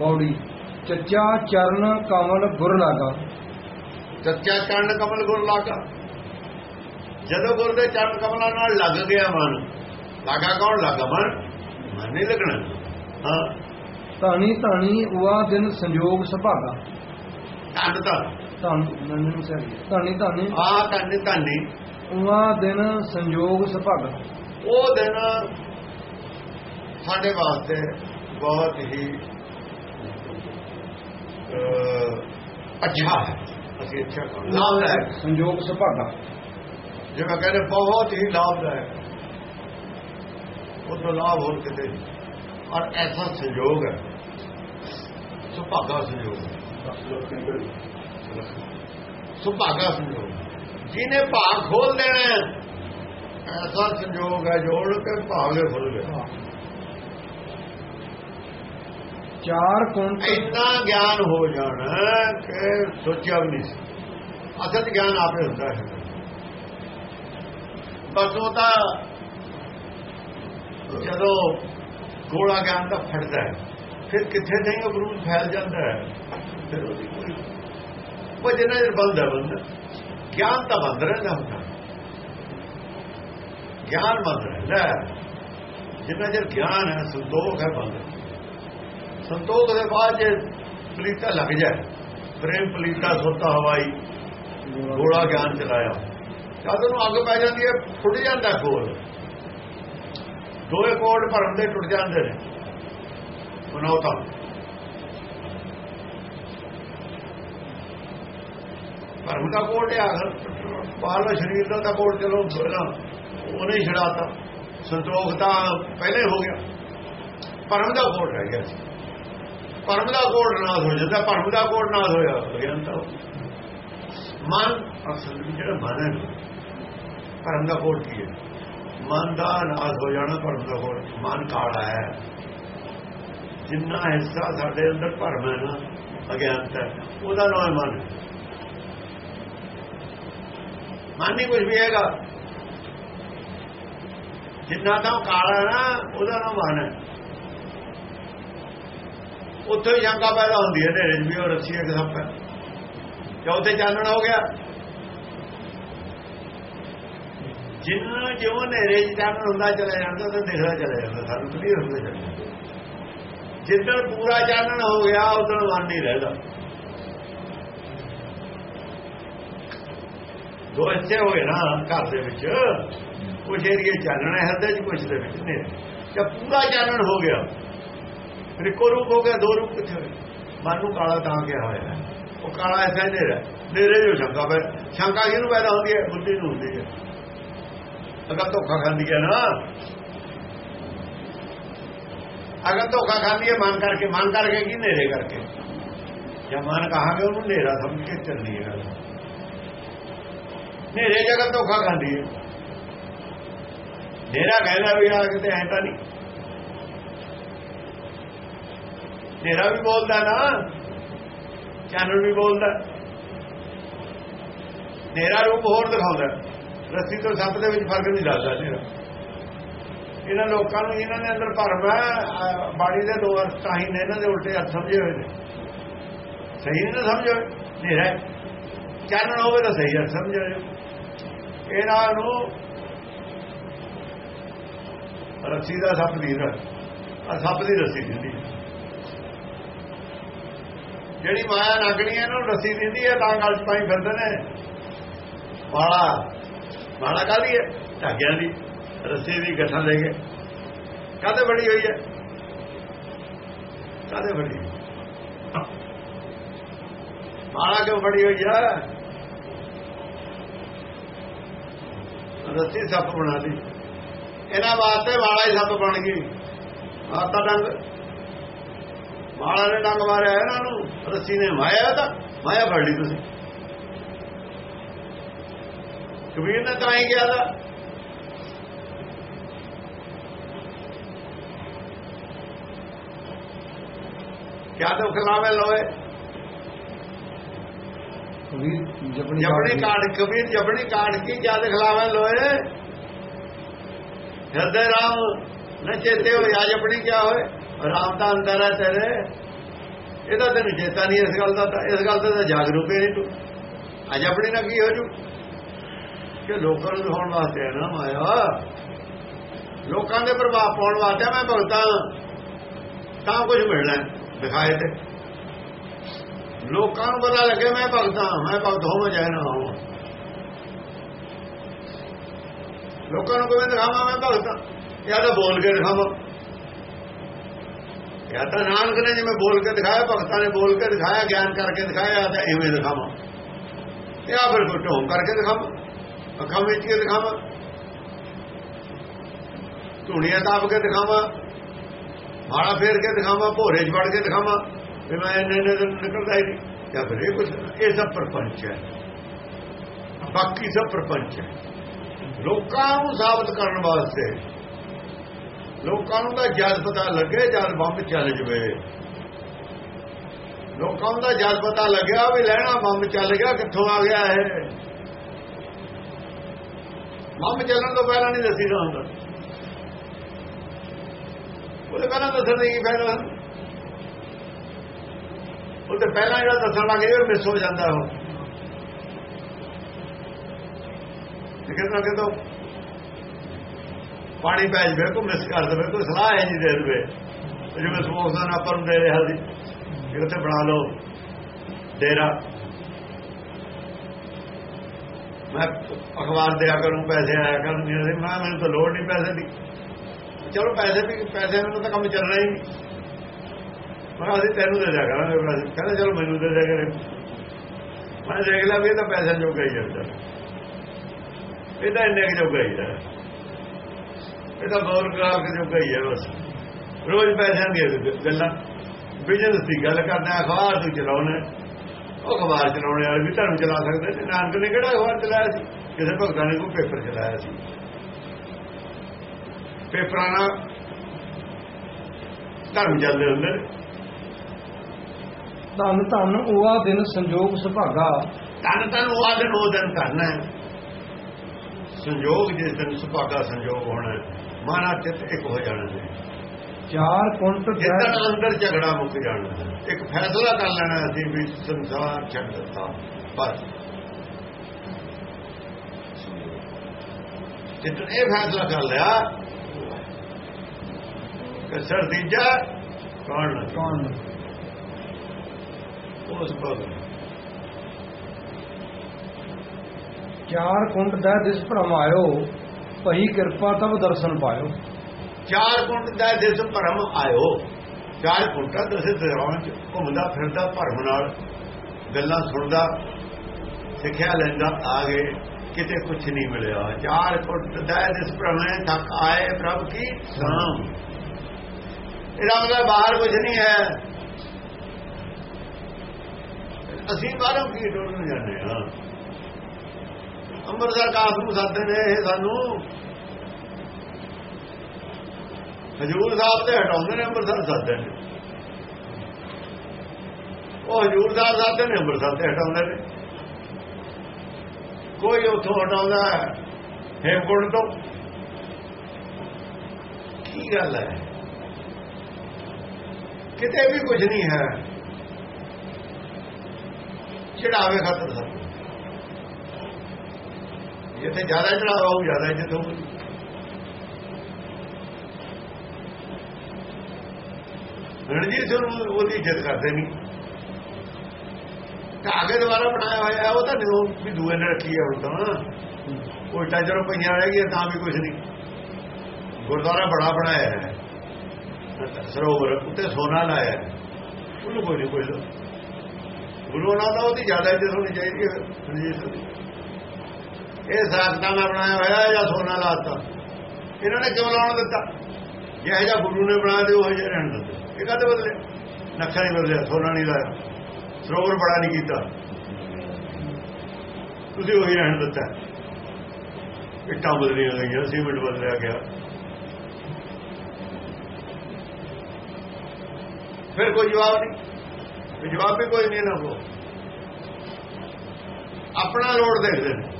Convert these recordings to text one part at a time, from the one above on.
ਪੌੜੀ ਚੱਚਾ ਚਰਨ ਕਮਲ ਗੁਰ ਲਾਗਾ। ਸੱਚਾ ਚਰਨ ਕਮਲ ਗੁਰ ਲਾਗਾ। ਜਦੋਂ ਗੁਰ ਦੇ ਚਰਨ ਕਮਲਾਂ ਨਾਲ ਲੱਗ ਗਿਆ ਮਨ ਲਾਗਾ ਕੌਣ ਲੱਗਾ ਮਨ? ਮਨ ਨਹੀਂ ਲੱਗਣਾ। ਹਾਂ। ਧਾਣੀ ਧਾਣੀ ਉਆ ਦਿਨ ਸੰਜੋਗ ਸੁਭਾਗਾ। ਧੰਨ ਤਾਂ। ਧਨ ਸਹੀ ਧਾਣੀ ਧਾਣੀ। ਆ ਧੰਨ ਧੰਨੀ ਉਆ ਦਿਨ ਸੰਜੋਗ ਸੁਭਾਗਾ। ਉਹ ਦਿਨ ਸਾਡੇ ਵਾਸਤੇ ਬਹੁਤ ਹੀ ਅੱਛਾ ਹੈ। ਅਸੀਂ ਅੱਛਾ ਲਾਭਦਾਇਕ। ਸੰਜੋਗ ਸੁਭਾਗਾ ਜਿਵੇਂ ਕਹਿੰਦੇ ਬਹੁਤ ਹੀ ਲਾਭਦਾਇਕ। ਉਹ ਤੋਂ ਲਾਭ ਹੋਰ ਕਿਤੇ। ਔਰ ਐਸਾ ਸੰਯੋਗ ਹੈ। ਸੁਭਾਗਾ ਸੰਯੋਗ। ਹੈ ਸੁਭਾਗਾ ਸੰਯੋਗ। ਜਿਹਨੇ ਭਾਗ ਖੋਲ ਦੇਣਾ ਐਸਾ ਸੰਯੋਗ ਹੈ ਜੋੜ ਕੇ ਭਾਗੇ ਖੁੱਲ ਗਏ। ਚਾਰ ਕੁੰਟ ਇੰਨਾ ਗਿਆਨ ਹੋ ਜਾਣਾ ਕਿ ਸੋਚਿਆ ਵੀ ਨਹੀਂ ਸੀ। ਅਸਲ ਗਿਆਨ ਆਪੇ ਹੁੰਦਾ ਹੈ। ਬਸ ਉਹ ਤਾਂ ਜਦੋਂ ਗੋਲਾ ਗਿਆਨ ਦਾ ਫੜਦਾ ਹੈ, ਫਿਰ ਕਿੱਥੇ ਨਹੀਂ ਉਹ ਬਰੂਦ ਫੈਲ ਜਾਂਦਾ ਹੈ, ਫਿਰ ਉਹਦੀ ਕੋਈ ਉਹ ਜਿੰਨਾ ਚਿਰ ਬੰਦ ਹੈ ਬੰਦ, ਗਿਆਨ ਤਾਂ ਬੰਦ ਰਹਿੰਦਾ ਹੁੰਦਾ। ਗਿਆਨ ਬੰਦ ਰਹਿੰਦਾ ਜਿੰਨਾ ਚਿਰ ਗਿਆਨ ਹੈ, ਸੰਤੋਖ ਹੈ ਬੰਦ। ਸੰਤੋਖ ਦੇ ਬਾਅਦ ਜੇ ਪਲੀਤਾ ਲੱਗ ਜਾਏ, ਪ੍ਰੇਮ ਪਲੀਤਾ ਸੋਤਾ ਹਵਾਈ, ਗੋਲਾ ਗਿਆਨ ਚਲਾਇਆ। ਜਦ ਉਹਨੂੰ ਅੱਗ ਪੈ ਜਾਂਦੀ ਹੈ ਫੁੱਟ ਜਾਂਦਾ ਖੋਲ। ਦੋਏ ਕੋਟ ਭਰਮ ਦੇ ਟੁੱਟ ਜਾਂਦੇ ਨੇ। ਮਨੋਤਾ ਭਰਮ ਦਾ ਕੋਟ ਹੈ ਆਖਰ ਬਾਹਰਲਾ ਸਰੀਰ ਦਾ ਤਾਂ ਕੋਡ ਚਲੋ ਪਹਿਲਾਂ ਉਹਨੇ ਹੀ ਛੜਾਤਾ ਸੰਤੋਖ ਤਾਂ ਪਹਿਲੇ ਹੋ ਗਿਆ। ਭਰਮ ਦਾ ਕੋਟ ਰਹਿ ਗਿਆ। ਸੀ ਭਰਮ ਦਾ ਕੋਡ ਨਾਸ ਹੋ ਜਾਂਦਾ ਭਰਮ ਦਾ ਕੋਡ ਨਾਸ ਹੋਇਆ ਅਗਿਆਨਤਾ ਹੋ ਗਈ। ਮਨ ਅਸਲ ਵਿੱਚ ਜਿਹੜਾ ਮਨ ਹੈ ਨਾ, ਭਰਮ ਦਾ ਕੋਡ ਕੀ ਹੈ? ਮਨ ਦਾ ਨਾਸ ਹੋ ਜਾਣਾ ਭਰਮ ਦਾ ਕੋਡ ਮਨ ਕਾਲਾ ਹੈ। ਜਿੰਨਾ ਹਿੱਸਾ ਸਾਡੇ ਅੰਦਰ ਭਰਮ ਹੈ ਨਾ ਅਗਿਆਨਤਾ ਹੈ, ਉਹਦਾ ਨਾਮ ਹੈ ਮਨ। ਮਨ ਨਹੀਂ ਕੁਝ ਵੀ ਹੈਗਾ। ਜਿੰਨਾ ਤਾਂ ਉਹ ਕਾਲਾ ਨਾ ਉਹਦਾ ਨਾਮ ਮਨ ਹੈ। ਉੱਥੇ ਹੀ ਸ਼ੰਕਾ ਪੈਦਾ ਹੁੰਦੀ ਹੈ ਨੇਰੇ 'ਚ ਵੀ ਉਹ ਰੱਸੀ ਇੱਕ ਸੱਪ ਹੈ ਚੌਥੇ ਚਾਨਣ ਹੋ ਗਿਆ? ਜਿੰਨਾ ਜਿਉਂ ਨੇਰੇ ਚਾਨਣ ਹੁੰਦਾ, ਚਲਾ ਜਾਂਦਾ ਤੇ ਦਿਖਦਾ ਚਲਾ ਜਾਂਦਾ, ਸਾਨੂੰ ਕਲੀਅਰ ਹੁੰਦਾ ਚਲਾ ਜਾਂਦਾ ਜਿੱਦਣ ਪੂਰਾ ਚਾਨਣ ਹੋ ਗਿਆ ਉਦੋਂ ਮਨ ਨਹੀਂ ਰਹਿਦਾ। ਦੋ ਹਿੱਸੇ ਹੋਏ ਨਾ, ਘਰ ਦੇ ਵਿੱਚ। ਕੁਝ ਏਰੀਏ ਚਾਨਣ ਹੈ ਹਿਰਦੇ 'ਚ ਕੁਝ ਦੇ ਵਿੱਚ ਨੇ ਜਦ ਪੂਰਾ ਚਾਨਣ ਹੋ ਗਿਆ ਫਿਰ ਇੱਕੋ ਰੂਪ ਹੋ ਗਿਆ, ਦੋ ਰੂਪ ਕਿੱਥੇ ਹੋਏ ਮਨ ਨੂੰ ਕਾਲਾ ਤਾਂ ਕਿਹਾ ਹੋਇਆ ਉਹ ਕਾਲਾ ਐਸਾ ਹੀ ਨੇਰਾ ਨੇਰੇ ਜੋ ਸ਼ੰਕਾ ਪੈ ਸ਼ੰਕਾ ਕਿਹਨੂੰ ਪੈਦਾ ਹੁੰਦੀ ਹੈ? ਬੁੱਧੀ ਨੂੰ ਹੁੰਦੀ ਹੈ। ਅਗਰ ਧੋਖਾ ਖਾਂਦੀ ਹੈ ਨਾ, ਅਗਰ ਧੋਖਾ ਖਾਂਦੀ ਹੈ, ਮਨ ਕਰਕੇ ਮਨ ਕਰਕੇ ਕੀ ਨੇਰੇ ਕਰਕੇ? ਜਾਂ ਮਨ ਕਹਾਂਗੇ ਉਹਨੂੰ ਨੇਰਾ ਸਮਝ ਕੇ ਚੱਲਦੀ ਹੈ। ਗੱਲ ਨੇਰੇ ਜਗਤ ਧੋਖਾ ਖਾਂਦੀ ਹੈ। ਨੇਰਾ ਕਹਿੰਦਾ ਵੀ ਆ ਕਿਤੇ ਐਂ ਤਾਂ ਨਹੀਂ। ਨੇਰਾ ਵੀ ਬੋਲਦਾ ਨਾ। ਚਾਨਣ ਵੀ ਬੋਲਦਾ। ਨੇਰਾ ਰੂਪ ਹੋਰ ਦਿਖਾਉਂਦਾ। ਰੱਸੀ ਤੋਂ ਸੱਪ ਦੇ ਵਿੱਚ ਫ਼ਰਕ ਨਹੀਂ ਦੱਸਦਾ ਨੇਰਾ ਇਹਨਾਂ ਲੋਕਾਂ ਨੂੰ, ਇਹਨਾਂ ਦੇ ਅੰਦਰ ਭਰਮ ਹੈ। ਅਹ ਬਾਣੀ ਦੇ ਦੋ ਅਰਥ ਤਾਂ ਹੀ ਨੇ, ਇਹਨਾਂ ਦੇ ਉਲਟੇ ਅਰਥ ਸਮਝੇ ਹੋਏ ਨੇ। ਸਹੀ ਨਹੀਂ ਨਾ ਸਮਝੋ ਨੇਰਾ ਹੈ। ਚਾਨਣ ਹੋਵੇ ਤਾਂ ਸਹੀ ਅਰਥ ਸਮਝੋ ਇਹਨਾਂ ਨੂੰ ਰੱਸੀ ਦਾ ਸੱਪ ਦੀ ਆ ਸੱਪ ਦੀ ਰੱਸੀ ਦਿੰਦੀ ਹੈ। ਜਿਹੜੀ ਮਾਇਆ ਨਾਗਣੀ ਹੈ ਇਹਨੂੰ ਰੱਸੀ ਦਿੰਦੀ ਹੈ, ਤਾਂ ਗੱਲ ਚ ਪਾਈ ਫਿਰਦੇ ਨੇ। ਵਾਲਾ ਵਾਲਾ ਕਾਹਦੀ ਹੈ? ਧਾਗਿਆਂ ਦੀ, ਰੱਸੀ ਦੀ ਗੱਠਾਂ ਲੈ ਕੇ। ਕਾਹਦੇ ਬੜੀ ਹੋਈ ਹੈ? ਕਾਹਦੇ ਬੜੀ ਵਾਲਾ ਕਿਉਂ ਬੜੀ ਹੋਈ ਹੈ ਰੱਸੀ ਸੱਪ ਬਣਾ ਲਈ। ਇਹਨਾਂ ਵਾਸਤੇ ਵਾਲਾ ਹੀ ਸੱਪ ਬਣ ਗਈ। ਆਤਾ ਡੰਗ। ਮਾਲਾ ਨੇ ਡੰਗ ਮਾਰਿਆ ਇਹਨਾਂ ਨੂੰ ਰੱਸੀ ਨੇ ਮਾਇਆ ਤਾਂ ਮਾਇਆ ਫੜ ਲਈ ਤੁਸੀਂ। ਕਬੀਰ ਨੇ ਤਾਂ ਹੀ ਕਿਹਾ ਦਾ ਕਿਆ ਤੋਂ ਖਿਲਾਵੇ ਲੋਏ ਕਬੀਰ ਜਪਣੀ ਜਪਣੀ ਕਾੜ ਕਬੀਰ ਜਪਣੀ ਕਾੜ ਕੀ ਕਿਆ ਦੇ ਖਿਲਾਵੇ ਲੋਏ ਹਿਰਦੇ ਰਾਮ ਨ ਚੇਤੇ ਹੋ ਅੱਜ ਆਪਣੀ ਕਿਆ ਹੋਏ? ਰਾਮ ਦਾ ਅੰਦਰ ਹੈ ਤੇਰੇ। ਇਹਦਾ ਤੈਨੂੰ ਚੇਤਾ ਨਹੀਂ ਇਸ ਗੱਲ ਦਾ ਤਾਂ ਇਸ ਗੱਲ ਦਾ ਤਾਂ ਜਾਗਰੂਕ ਹੀ ਨਹੀਂ ਤੂੰ। ਅੱਜ ਆਪਣੀ ਨਾਲ ਕੀ ਹੋ ਜੂ ਕਿ ਲੋਕਾਂ ਨੂੰ ਦਿਖਾਉਣ ਵਾਸਤੇ ਹੈ ਨਾ ਮਾਇਆ। ਲੋਕਾਂ ਦੇ ਪ੍ਰਭਾਵ ਪਾਉਣ ਵਾਸਤੇ ਮੈਂ ਭਗਤਾਂ ਤਾਂ ਕੁਝ ਮਿਲਣਾ ਦਿਖਾਏ ਤੇ। ਲੋਕਾਂ ਨੂੰ ਪਤਾ ਲੱਗੇ ਮੈਂ ਭਗਤਾਂ ਮੈਂ ਭਗਤ ਹੋਵਾਂ ਜਾਂ ਨਾ ਹੋਵਾਂ। ਲੋਕਾਂ ਨੂੰ ਕਿਵੇਂ ਦਿਖਾਵਾਂ ਮੈਂ ਭਗਤਾਂ? ਜਾਂ ਤਾਂ ਬੋਲ ਕੇ ਦਿਖਾਵਾਂ। ਜਾਂ ਤਾਂ ਨਾਨਕ ਨੇ ਜਿਵੇਂ ਬੋਲ ਕੇ ਦਿਖਾਇਆ, ਭਗਤਾਂ ਨੇ ਬੋਲ ਕੇ ਦਿਖਾਇਆ, ਗਿਆਨ ਕਰਕੇ ਦਿਖਾਇਆ, ਤਾਂ ਐਵੇਂ ਦਿਖਾਵਾਂ। ਤੇ ਆ ਫਿਰ ਕੋਈ ਕਰਕੇ ਦਿਖਾਵਾਂ, ਅੱਖਾਂ ਵਿੱਚ ਕੇ ਦਿਖਾਵਾਂ, ਧੂਣੀਆਂ ਤਾਪ ਕੇ ਦਿਖਾਵਾਂ ਮਾੜਾ ਫੇਰ ਕੇ ਦਿਖਾਵਾਂ, ਭੋਰੇ 'ਚ ਵੜ ਕੇ ਦਿਖਾਵਾਂ ਤੇ ਮੈਂ ਇੰਨੇ ਇੰਨੇ ਦਿਨ ਨਿਕਲਦਾ ਹੀ ਨਹੀਂ। ਜਾਂ ਫਿਰ ਇਹ ਕੁਝ ਇਹ ਸਭ ਪਰਪੰਚ ਹੈ। ਬਾਕੀ ਸਭ ਪਰਪੰਚ ਹੈ। ਲੋਕਾਂ ਨੂੰ ਸਾਬਤ ਕਰਨ ਵਾਸਤੇ ਲੋਕਾਂ ਨੂੰ ਤਾਂ ਜਦ ਪਤਾ ਲੱਗੇ ਜਦ ਬੰਬ ਚੱਲ ਜਵੇ। ਲੋਕਾਂ ਨੂੰ ਤਾਂ ਜਦ ਪਤਾ ਲੱਗਿਆ ਵੀ ਲੈਣਾ ਬੰਬ ਚੱਲ ਗਿਆ, ਕਿੱਥੋਂ ਆ ਗਿਆ ਇਹ? ਬੰਬ ਚੱਲਣ ਤੋਂ ਪਹਿਲਾਂ ਨਹੀਂ ਦੱਸੀ ਹੁੰਦਾ ਉਹਦੇ ਪਹਿਲਾਂ ਦੱਸਣ ਦੀ ਕੀ ਫਾਇਦਾ? ਉਹ ਤੇ ਪਹਿਲਾਂ ਜਿਹੜਾ ਦੱਸਣ ਲੱਗ ਗਿਆ ਮਿਸ ਹੋ ਜਾਂਦਾ ਉਹ ਤੇ ਨਾ ਕਿਤੋਂ ਪਾਣੀ ਪੈ ਜਵੇ ਕੋਈ ਮਿਸ ਕਰ ਦੇਵੇ, ਕੋਈ ਸਲਾਹ ਹੈ ਨਹੀਂ ਦੇ ਦੇਵੇ। ਜਿਵੇਂ ਸਮੋਸਾ ਆਪਾਂ ਨੂੰ ਦੇ ਰਿਹਾ ਸੀ ਕਿ ਉੱਥੇ ਬਣਾ ਲਓ ਡੇਰਾ। ਮੈਂ ਅਖਬਾਰ ਦੇ ਕਰੂੰ, ਪੈਸੇ ਆਇਆ ਕਰਨ ਨਹੀਂ ਮੈਂ ਮੈਨੂੰ ਤਾਂ ਲੋੜ ਨਹੀਂ ਪੈਸੇ ਦੀ। ਚਲੋ ਪੈਸੇ ਵੀ ਪੈਸੇ ਮੈਨੂੰ ਤਾਂ ਕੰਮ ਚੱਲਣਾ ਹੀ ਨਹੀਂ। ਮੈਂ ਅਸੀਂ ਤੈਨੂੰ ਦੇ ਦਿਆ ਕਰਾਂਗੇ ਪੈਸੇ। ਕਹਿੰਦਾ ਚਲੋ ਮੈਨੂੰ ਦੇ ਦਿਆ ਕਰੇ। ਮੈਂ ਦੇਖ ਲਿਆ ਵੀ ਇਹ ਤਾਂ ਪੈਸੇ ਜੋਗਾ ਹੀ ਜਾਂਦਾ ਇਹ ਤਾਂ ਇੰਨੇ ਕੁ ਜੋਗਾ ਹੀ ਹੈ ਇਹ ਤਾਂ ਗੌਰ ਕਰਾਰ ਕੇ ਜੋਗਾ ਹੀ ਹੈ ਬਸ। ਰੋਜ਼ ਪੈਸਿਆਂ ਦੀਆਂ ਗੱਲਾਂ ਬਿਜ਼ਨਸ ਦੀ ਗੱਲ ਕਰਦਾ ਅਖਬਾਰ ਤੂੰ ਚਲਾਉਣਾ ਉਹ ਅਖਬਾਰ ਚਲਾਉਣੇ ਵਾਲੇ ਵੀ ਧਰਮ ਚਲਾ ਸਕਦੇ ਤੇ ਨਾਨਕ ਨੇ ਕਿਹੜਾ ਅਖਬਾਰ ਚਲਾਇਆ ਸੀ? ਕਿਸੇ ਭਗਤਾਂ ਨੇ ਕੋਈ ਪੇਪਰ ਚਲਾਇਆ ਸੀ। ਪੇਪਰਾਂ ਨਾਲ ਧਰਮ ਚੱਲਦੇ ਹੁੰਦੇ ਨੇ। ਧੰਨ ਧੰਨ ਉਆ ਦਿਨ ਸੰਜੋਗ ਸੁਭਾਗਾ। ਤਨ ਤਨ ਉਹ ਦਿਨ ਉਹ ਦਿਨ ਕਰਨਾ ਹੈ। ਸੰਜੋਗ ਜਿਸ ਦਿਨ ਸੁਭਾਗਾ ਸੰਜੋਗ ਹੋਣਾ ਮਾਨਾ ਚਿੱਤ ਇੱਕ ਹੋ ਜਾਣਾ ਹੈ ਚਾਰ ਕੁੰਟ ਜਿੱਦਣ ਅੰਦਰ ਝਗੜਾ ਮੁੱਕ ਜਾਣਾ ਹੈ ਇੱਕ ਫੈਸਲਾ ਕਰ ਲੈਣਾ ਅਸੀਂ ਵੀ ਸੰਸਾਰ ਛੱਡ ਦਿੱਤਾ। ਬਸ। ਜਿੱਦਣ ਇਹ ਫੈਸਲਾ ਕਰ ਲਿਆ ਕਿ ਸਰ ਤੀਜਾ ਕੌਣ ਕੌਣ ਉਸ ਭਗਤ ਚਾਰ ਕੁੰਟ ਦਾ ਦਿਸ ਭਰਮ ਆਇਓ ਭਈ ਕਿਰਪਾ ਤਬ ਦਰਸ਼ਨ ਪਾਇਓ। ਚਾਰ ਕੁੰਟ ਦਾ ਜਿਸ ਭਰਮ ਆਇਓ, ਚਾਰ ਕੁੰਟਾਂ ਦਸੇ ਦਰਾਂ ਚ ਘੁੰਮਦਾ ਫਿਰਦਾ ਭਰਮ ਨਾਲ, ਗੱਲਾਂ ਸੁਣਦਾ, ਸਿੱਖਿਆ ਲੈਂਦਾ, ਆ ਗਏ, ਕਿਤੇ ਕੁਝ ਨਹੀਂ ਮਿਲਿਆ। ਚਾਰ ਕੁੰਟ ਦਾ ਜਿਸ ਭਰਮੇ ਤੱਕ ਆਏ ਪ੍ਰਭ ਕੀ ਸਾਮ। ਇਹਦਾ ਮਤਲਬ ਬਾਹਰ ਕੁਝ ਨਹੀਂ ਹੈ। ਅਸੀਂ ਬਾਹਰੋਂ ਕੀ ਡੋਲਣ ਜਾਂਦੇ ਹਾਂ? ਅੰਮ੍ਰਿਤਸਰ ਕਾਸ ਨੂੰ ਸਾਧੇ ਨੇ ਇਹ ਸਾਨੂੰ। ਹਜੂਰ ਸਾਹਿਬ ਤੇ ਹਟਾਉਂਦੇ ਨੇ, ਅੰਮ੍ਰਿਤਸਰ ਸਾਧੇ ਨੇ। ਉਹ ਹਜੂਰ ਸਾਹਿਬ ਸਾਧੇ ਨੇ, ਅੰਮ੍ਰਿਤਸਰ ਤੇ ਹਟਾਉਂਦੇ ਨੇ। ਕੋਈ ਉਥੋਂ ਹਟਾਉਂਦਾ ਹੇਮਕੁੰਡ ਤੋਂ। ਕੀ ਗੱਲ ਹੈ? ਕਿਤੇ ਵੀ ਕੁਝ ਨਹੀਂ ਹੈ। ਚੜਾਵੇ ਖਾਤਰ ਸਭ ਜਿੱਥੇ ਜ਼ਿਆਦਾ ਚੜਾਵਾ ਹੋਊ, ਜ਼ਿਆਦਾ ਇੱਜ਼ਤ ਹੋਊਗੀ ਰਣਜੀਤ ਸਿੰਘ ਨੂੰ ਉਹਦੀ ਇੱਜ਼ਤ ਕਰਦੇ ਨਹੀਂ ਕਾਗੇ ਦੁਆਰਾ ਬਣਾਇਆ ਹੋਇਆ ਉਹ ਤਾਂ ਨਿਉ ਵੀ ਦੂਏ ਨੇ ਰੱਖੀ ਹੈ ਹੁਣ ਤਾਂ। ਕੋਈ ਜਦੋਂ ਪਈਆਂ ਰਹਿ ਗਈਆਂ ਤਾਂ ਵੀ ਕੁਝ ਨਹੀਂ ਗੁਰਦੁਆਰਾ ਬੜਾ ਬਣਾਇਆ ਹੈ। ਸਰੋਵਰ, ਉੱਤੇ ਸੋਨਾ ਲਾਇਆ ਉਹਨੂੰ ਕੋਈ ਨਹੀਂ ਕੋਈ ਗੁਰੂ ਨਾਲ ਤਾਂ ਉਹਦੀ ਜ਼ਿਆਦਾ ਇੱਜ਼ਤ ਹੋਣੀ ਚਾਹੀਦੀ ਹੈ, ਰਣਜੀਤ ਸਿੰਘ ਇਹ ਇਹ ਸਾਖਤਾਨਾ ਬਣਾਇਆ ਹੋਇਆ ਜਾਂ ਸੋਨਾ ਲਾਤਾ? ਇਹਨਾਂ ਨੇ ਕਿਉਂ ਲਾਉਣ ਦਿੱਤਾ? ਜਿਹੜਾ ਜਿਹਾ ਗੁਰੂ ਨੇ ਬਣਾ ਦਿਓ ਉਹ ਜਿਹਾ ਰਹਿਣ ਦਿੱਤਾ। ਇਹ ਕਾਹਦੇ ਬਦਲੇ? ਨਕਸ਼ਾ ਨਹੀਂ ਬਦਲਿਆ, ਸੋਨਾ ਨਹੀਂ ਲਾਇਆ। ਸਰੋਵਰ ਬੜਾ ਨਹੀਂ ਕੀਤਾ। ਤੁਸੀਂ ਉਹੀ ਰਹਿਣ ਦਿੱਤਾ। ਇੱਟਾਂ ਬਦਲੀਆਂ ਗਈਆਂ, ਸੀਮਿੰਟ ਬਦਲਿਆ ਗਿਆ। ਫਿਰ ਕੋਈ ਜਵਾਬ ਨਹੀਂ। ਜਵਾਬ ਵੀ ਕੋਈ ਨਹੀਂ ਨਾ ਕੋ ਆਪਣਾ ਲੋੜ ਦੇਖਦੇ ਨੇ।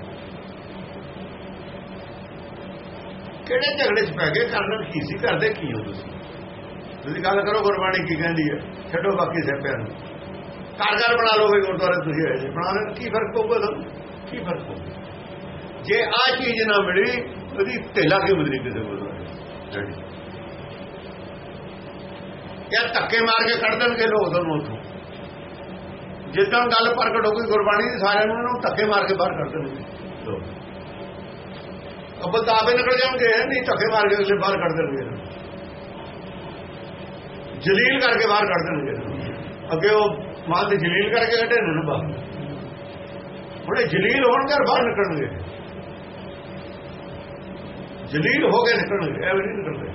ਕਿਹੜੇ ਝਗੜੇ 'ਚ ਪੈ ਗਏ? ਕਰਨ ਕੀ ਸੀ? ਕਰਦੇ ਕੀ ਹੋ ਤੁਸੀਂ? ਤੁਸੀਂ ਗੱਲ ਕਰੋ, ਗੁਰਬਾਣੀ ਕੀ ਕਹਿੰਦੀ ਹੈ? ਛੱਡੋ ਬਾਕੀ ਸਿਆਪਿਆਂ ਨੂੰ। ਕਾਰਗਰ ਬਣਾ ਲਓ ਵੀ ਗੁਰਦੁਆਰੇ ਤੁਸੀਂ ਇਹ ਬਣਾ ਲੈਣ। ਕੀ ਫ਼ਰਕ ਪਊਗਾ ਤੁਹਾਨੂੰ? ਕੀ ਫ਼ਰਕ ਪਊਗਾ? ਜੇ ਆ ਚੀਜ਼ ਨਾ ਮਿਲੀ, ਉਹਦੀ ਢੇਲਾ ਕਿਉਂ ਮਿਲਣੀ ਕਿਸੇ ਗੁਰਦੁਆਰੇ ਜਾਂ ਧੱਕੇ ਮਾਰ ਕੇ ਕੱਢ ਦੇਣਗੇ ਲੋਕ ਤੁਹਾਨੂੰ ਉੱਥੋਂ। ਜਿੱਦਾਂ ਗੱਲ ਪ੍ਰਗਟ ਹੋ ਗਈ, ਗੁਰਬਾਣੀ ਦੀ ਸਾਰਿਆਂ ਨੂੰ, ਉਹਨਾਂ ਨੂੰ ਧੱਕੇ ਮਾਰ ਕੇ ਬਾਹਰ ਕੱਢ ਦੇਣਗੇ। ਲੋਕ ਅੱਬਲ ਤਾਂ ਆਪੇ ਨਿਕਲ ਜਾਣਗੇ ਨਹੀਂ ਧੱਕੇ ਮਾਰ ਕੇ ਅਗਲੇ ਬਾਹਰ ਕੱਢ ਦੇਣਗੇ। ਜਲੀਲ ਕਰਕੇ ਬਾਹਰ ਕੱਢ ਦੇਣਗੇ। ਅੱਗੇ ਉਹ ਮਾਲ ਦੇ ਜਲੀਲ ਕਰਕੇ ਕੱਢੇ ਨੇ ਬਾਹਰ। ਹੁਣੇ ਜਲੀਲ ਹੋਣਗੇ ਔਰ ਬਾਹਰ ਨਿਕਲਣਗੇ। ਜਲੀਲ ਹੋ ਕੇ ਨਿਕਲਣਗੇ, ਐਵੇਂ ਨਹੀਂ ਨਿਕਲਦੇ।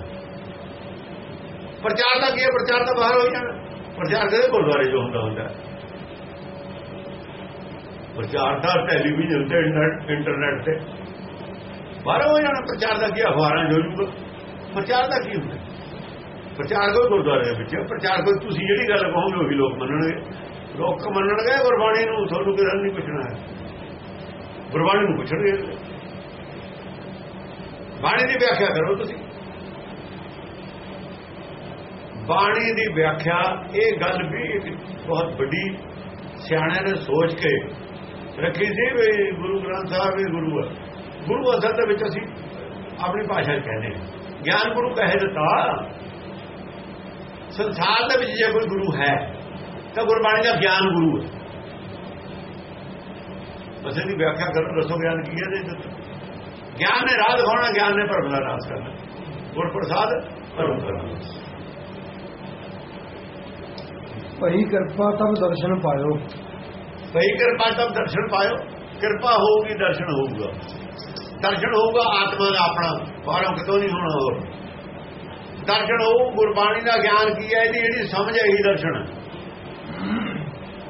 ਪ੍ਰਚਾਰ ਦਾ ਕੀ ਹੈ? ਪ੍ਰਚਾਰ ਤਾਂ ਬਾਹਰ ਹੋ ਜਾਣਾ। ਪ੍ਰਚਾਰ ਕਦੇ ਗੁਰਦੁਆਰੇ ਜੋ ਹੁੰਦਾ ਹੁੰਦਾ? ਪ੍ਰਚਾਰ ਦਾ ਟੈਲੀਵਿਜ਼ਨ ਤੇ ਇੰਟਰਨੈਟ ਤੇ। ਬਾਹਰ ਹੋ ਜਾਣਾ, ਪ੍ਰਚਾਰ ਦਾ ਕੀ ਅਖਬਾਰਾਂ ਜੋ ਜੂਗਾ ਪ੍ਰਚਾਰ ਦਾ ਕੀ ਹੁੰਦਾ? ਪ੍ਰਚਾਰ ਕੋਈ ਗੁਰਦੁਆਰੇ ਦੇ ਵਿੱਚ ਪ੍ਰਚਾਰ ਕੋਈ ਤੁਸੀਂ ਜਿਹੜੀ ਗੱਲ ਕਹੋਗੇ, ਉਹ ਵੀ ਲੋਕ ਮੰਨਣਗੇ। ਲੋਕ ਮੰਨਣਗੇ, ਗੁਰਬਾਣੀ ਨੂੰ ਤੁਹਾਨੂੰ ਕਿਹੜਾ ਨਹੀਂ ਪੁੱਛਣਾ ਹੈ। ਗੁਰਬਾਣੀ ਨੂੰ ਪੁੱਛਣਗੇ। ਬਾਣੀ ਦੀ ਵਿਆਖਿਆ ਕਰੋ ਤੁਸੀਂ। ਬਾਣੀ ਦੀ ਵਿਆਖਿਆ, ਇਹ ਗੱਲ ਵੀ ਬਹੁਤ ਵੱਡੀ ਸਿਆਣਿਆਂ ਨੇ ਸੋਚ ਕੇ ਰੱਖੀ ਸੀ ਵੀ ਗੁਰੂ ਗ੍ਰੰਥ ਸਾਹਿਬ ਵੀ ਗੁਰੂ ਹੈ ਗੁਰੂ ਅਸਲ ਦੇ ਵਿੱਚ ਅਸੀਂ ਆਪਣੀ ਭਾਸ਼ਾ ਕਹਿੰਦੇ ਹਾਂ। ਗਿਆਨ ਗੁਰੂ ਕਹੇ ਦਿੱਤਾ। ਸੰਸਾਰ ਦੇ ਵਿੱਚ ਜੇ ਕੋਈ ਗੁਰੂ ਹੈ ਤਾਂ ਗੁਰਬਾਣੀ ਦਾ ਗਿਆਨ ਗੁਰੂ ਹੈ। ਬਸ ਇਹਦੀ ਵਿਆਖਿਆ ਕਰੋ ਦੱਸੋ ਗਿਆਨ ਕੀ ਹੈ ਇਹਦੇ ਗਿਆਨ ਨੇ ਰਾਹ ਦਿਖਾਉਣਾ ਗਿਆਨ ਨੇ ਭਰਮ ਦਾ ਨਾਸ ਕਰਨਾ। ਗੁਰ ਪ੍ਰਸਾਦ ਭਰਮ ਦਾ ਨਾਸ। ਭਈ ਕਿਰਪਾ ਤਬ ਦਰਸ਼ਨ ਪਾਇਓ। ਸਹੀ ਕਿਰਪਾ ਤਬ ਦਰਸ਼ਨ ਪਾਇਓ। ਕਿਰਪਾ ਹੋਊਗੀ, ਦਰਸ਼ਨ ਹੋਊਗਾ। ਦਰਸ਼ਨ ਹੋਊਗਾ, ਆਤਮਾ ਦਾ ਆਪਣਾ ਬਾਹਰੋਂ ਕਿਤੋਂ ਨਹੀਂ ਹੋਣਾ ਹੋਰ। ਦਰਸ਼ਨ ਹੋਊ, ਗੁਰਬਾਣੀ ਦਾ ਗਿਆਨ ਕੀ ਹੈ? ਇਹਦੀ ਜਿਹੜੀ ਸਮਝ ਹੈ ਹੀ ਦਰਸ਼ਨ ਹੈ।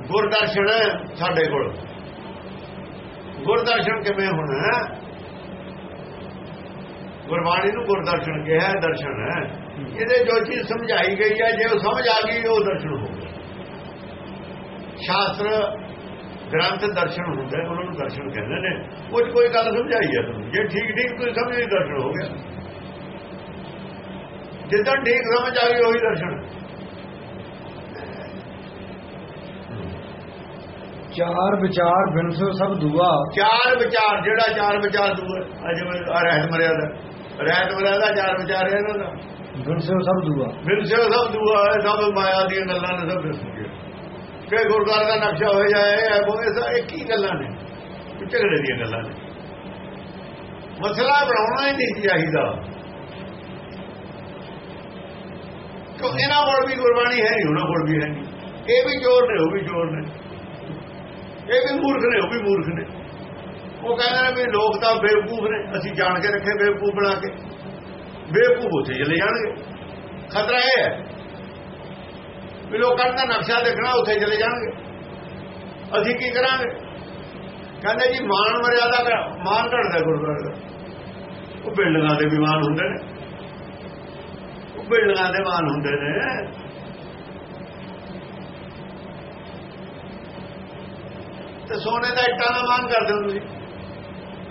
ਗੁਰਦਰਸ਼ਨ ਸਾਡੇ ਕੋਲ। ਗੁਰਦਰਸ਼ਨ ਕਿਵੇਂ ਹੋਣਾ ਗੁਰਬਾਣੀ ਨੂੰ ਗੁਰਦਰਸ਼ਨ ਕਿਹਾ ਦਰਸ਼ਨ ਹੈ। ਇਹਦੇ ਜੋ ਚੀਜ਼ ਸਮਝਾਈ ਗਈ ਹੈ, ਜੇ ਉਹ ਸਮਝ ਆ ਗਈ, ਉਹ ਦਰਸ਼ਨ ਹੋਊਗਾ। ਸ਼ਾਸਤਰ ਗ੍ਰੰਥ ਦਰਸ਼ਨ ਹੁੰਦੇ ਉਹਨਾਂ ਨੂੰ ਦਰਸ਼ਨ ਕਹਿੰਦੇ ਨੇ। ਉਹ ਕੋਈ ਗੱਲ ਸਮਝਾਈ ਹੈ ਤੁਹਾਨੂੰ। ਜੇ ਠੀਕ ਠੀਕ ਤੁਸੀਂ ਸਮਝੀ ਦਰਸ਼ਨ ਹੋ ਗਿਆ। ਜਿੱਦਾਂ ਠੀਕ ਸਮਝ ਆ ਗਈ ਉਹੀ ਦਰਸ਼ਨ। ਚਾਰ ਵਿਚਾਰ ਬਿਨਸੋ ਸਭ ਦੁਆ। ਚਾਰ ਵਿਚਾਰ ਜਿਹੜਾ ਚਾਰ ਵਿਚਾਰ ਦੂਰ ਅਜ ਰਹਿਤ ਮਰਿਆ ਦਾ। ਰਹਿਤ ਮਰਿਆ ਦਾ ਚਾਰ ਵਿਚਾਰ ਇਹਨਾਂ ਦਾ। ਬਿਨਸੋ ਸਭ ਦੁਆ। ਬਿਰਸੇ ਸਭ ਦੂਆ ਸਭ ਮਾਇਆ ਦੀਆਂ ਗੱਲਾਂ ਨੇ ਸਭ ਗਏ ਕਿ ਗੁਰਦੁਆਰੇ ਦਾ ਨਕਸ਼ਾ ਹੋ ਜਾਏ ਇਹ ਉਹ ਇਹ ਇੱਕ ਹੀ ਗੱਲਾਂ ਨੇ? ਝਗੜੇ ਦੀਆਂ ਗੱਲਾਂ ਨੇ। ਮਸਲਾ ਬਣਾਉਣਾ ਹੀ ਨਹੀਂ ਚਾਹੀਦਾ। ਕਿਉਂ? ਇਹਨਾਂ ਕੋਲ ਵੀ ਗੁਰਬਾਣੀ ਹੈ ਨਹੀਂ, ਉਹਨਾਂ ਕੋਲ ਵੀ ਹੈ ਨਹੀਂ। ਇਹ ਵੀ ਚੋਰ ਨੇ, ਉਹ ਵੀ ਚੋਰ ਨੇ। ਇਹ ਵੀ ਮੂਰਖ ਨੇ, ਉਹ ਵੀ ਮੂਰਖ ਨੇ। ਉਹ ਕਹਿੰਦੇ ਨੇ ਵੀ ਲੋਕ ਤਾਂ ਬੇਵਕੂਫ ਨੇ, ਅਸੀਂ ਜਾਣ ਕੇ ਰੱਖੇ ਬੇਵਕੂਫ ਬਣਾ ਕੇ। ਬੇਵਕੂਫ ਉੱਥੇ ਚਲੇ ਜਾਣਗੇ। ਖਤਰਾ ਇਹ ਹੈ ਵੀ ਲੋਕਾਂ ਦਾ ਨਕਸ਼ਾ ਦੇਖਣਾ, ਉੱਥੇ ਚਲੇ ਜਾਣਗੇ। ਅਸੀਂ ਕੀ ਕਰਾਂਗੇ? ਕਹਿੰਦੇ ਜੀ, ਮਾਨ ਮਰਿਆਦਾ ਦਾ, ਮਾਨ ਘਟਦਾ ਗੁਰਦੁਆਰੇ ਦਾ। ਉਹ ਬਿਲਡਿੰਗਾਂ ਦੇ ਵੀ ਮਾਨ ਹੁੰਦੇ ਨੇ। ਉਹ ਬਿਲਡਿੰਗਾਂ ਦੇ ਮਾਨ ਹੁੰਦੇ ਨੇ। ਤੇ ਸੋਨੇ ਦਾ ਇੱਟਾਂ ਦਾ ਮਾਨ ਕਰਦੇ ਹੋ ਤੁਸੀਂ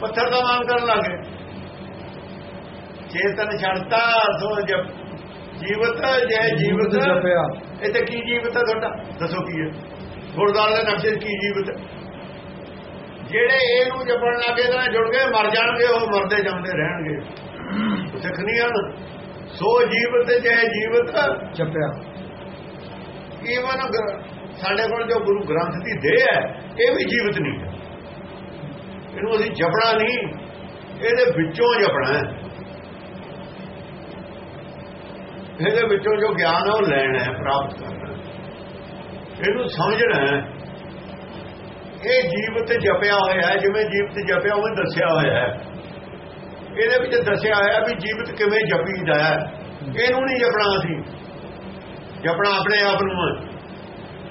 ਪੱਥਰ ਦਾ ਮਾਨ ਕਰਨ ਲੱਗੇ ਚੇਤਨ ਛੜਤਾ ਸੋ ਜਪ ਜੀਵਤ, ਜੈ ਜੀਵਤ ਜਪਿਆ। ਇਹ ਤੇ ਕੀ ਜੀਵਤ ਹੈ ਤੁਹਾਡਾ? ਦੱਸੋ ਕੀ ਹੈ? ਗੁਰਦਾਰ ਦੇ ਨਕਸ਼ੇ ਕੀ ਜੀਵਤ ਹੈ? ਜਿਹੜੇ ਇਹਨੂੰ ਜਪਣ ਲੱਗੇ ਤਾਂ ਜੁੜ ਗਏ ਮਰ ਜਾਣਗੇ ਉਹ ਮਰਦੇ ਜਾਂਦੇ ਰਹਿਣਗੇ। ਸਿੱਖ ਨਹੀਂ ਹਨ। ਸੋ ਜੀਵਤ ਜੈ ਜੀਵਤ ਜਪਿਆ। ਈਵਨ ਸਾਡੇ ਕੋਲ ਜੋ ਗੁਰੂ ਗ੍ਰੰਥ ਦੀ ਦੇਹ ਹੈ ਇਹ ਵੀ ਜੀਵਤ ਨਹੀਂ ਹੈ। ਇਹਨੂੰ ਅਸੀਂ ਜਪਣਾ ਨਹੀਂ। ਇਹਦੇ ਵਿੱਚੋਂ ਜਪਣਾ ਹੈ। ਇਹਦੇ ਵਿੱਚੋਂ ਜੋ ਗਿਆਨ ਹੈ ਉਹ ਲੈਣਾ ਹੈ, ਪ੍ਰਾਪਤ ਕਰਨਾ ਇਹਨੂੰ ਸਮਝਣਾ ਹੈ। ਇਹ ਜੀਵਤ ਜਪਿਆ ਹੋਇਆ ਹੈ, ਜਿਵੇਂ ਜੀਵਤ ਜਪਿਆ ਉਹ ਦੱਸਿਆ ਹੋਇਆ ਹੈ। ਇਹਦੇ ਵਿੱਚ ਦੱਸਿਆ ਹੋਇਆ ਵੀ ਜੀਵਤ ਕਿਵੇਂ ਜਪੀਦਾ ਹੈ। ਇਹਨੂੰ ਨਹੀਂ ਜਪਣਾ ਅਸੀਂ। ਜਪਣਾ ਆਪਣੇ ਆਪ ਨੂੰ ਹੈ।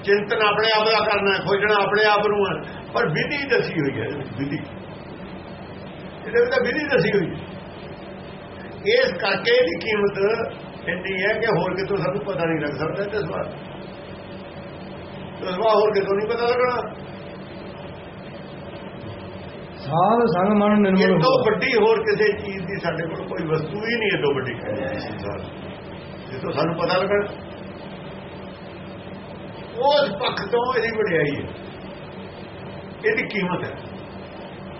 ਚਿੰਤਨ ਆਪਣੇ ਆਪ ਦਾ ਕਰਨਾ ਖੋਜਣਾ ਆਪਣੇ ਆਪ ਨੂੰ ਹੈ। ਪਰ ਵਿਧੀ ਦੱਸੀ ਹੋਈ ਹੈ, ਵਿਧੀ। ਇਹਦੇ ਵਿੱਚ ਤਾਂ ਵਿਧੀ ਦੱਸੀ ਹੋਈ ਹੈ। ਇਸ ਕਰਕੇ ਇਹਦੀ ਕੀਮਤ ਇੰਨੀ ਹੈ ਕਿ ਹੋਰ ਕਿਤੋਂ ਸਾਨੂੰ ਪਤਾ ਨਹੀਂ ਲੱਗ ਸਕਦਾ ਤੇ ਸਵਾਲ। ਤੇ ਸਵਾਲ ਹੋਰ ਕਿਤੋਂ ਨਹੀਂ ਪਤਾ ਲੱਗਣਾ। ਸਾਧ ਸੰਗ ਮਨ ਨਿਰਮਲ ਇਹ ਤੋਂ। ਵੱਡੀ ਹੋਰ ਕਿਸੇ ਚੀਜ਼ ਦੀ ਸਾਡੇ ਕੋਲ ਕੋਈ ਵਸਤੂ ਹੀ ਨਹੀਂ ਇਹ ਤੋਂ ਵੱਡੀ ਇਹ ਤਾਂ ਸਾਨੂੰ ਪਤਾ ਲੱਗਣਾ। ਉਸ ਪੱਖ ਤੋਂ ਇਹਦੀ ਵਡਿਆਈ ਹੈ। ਇਹਦੀ ਕੀਮਤ ਹੈ।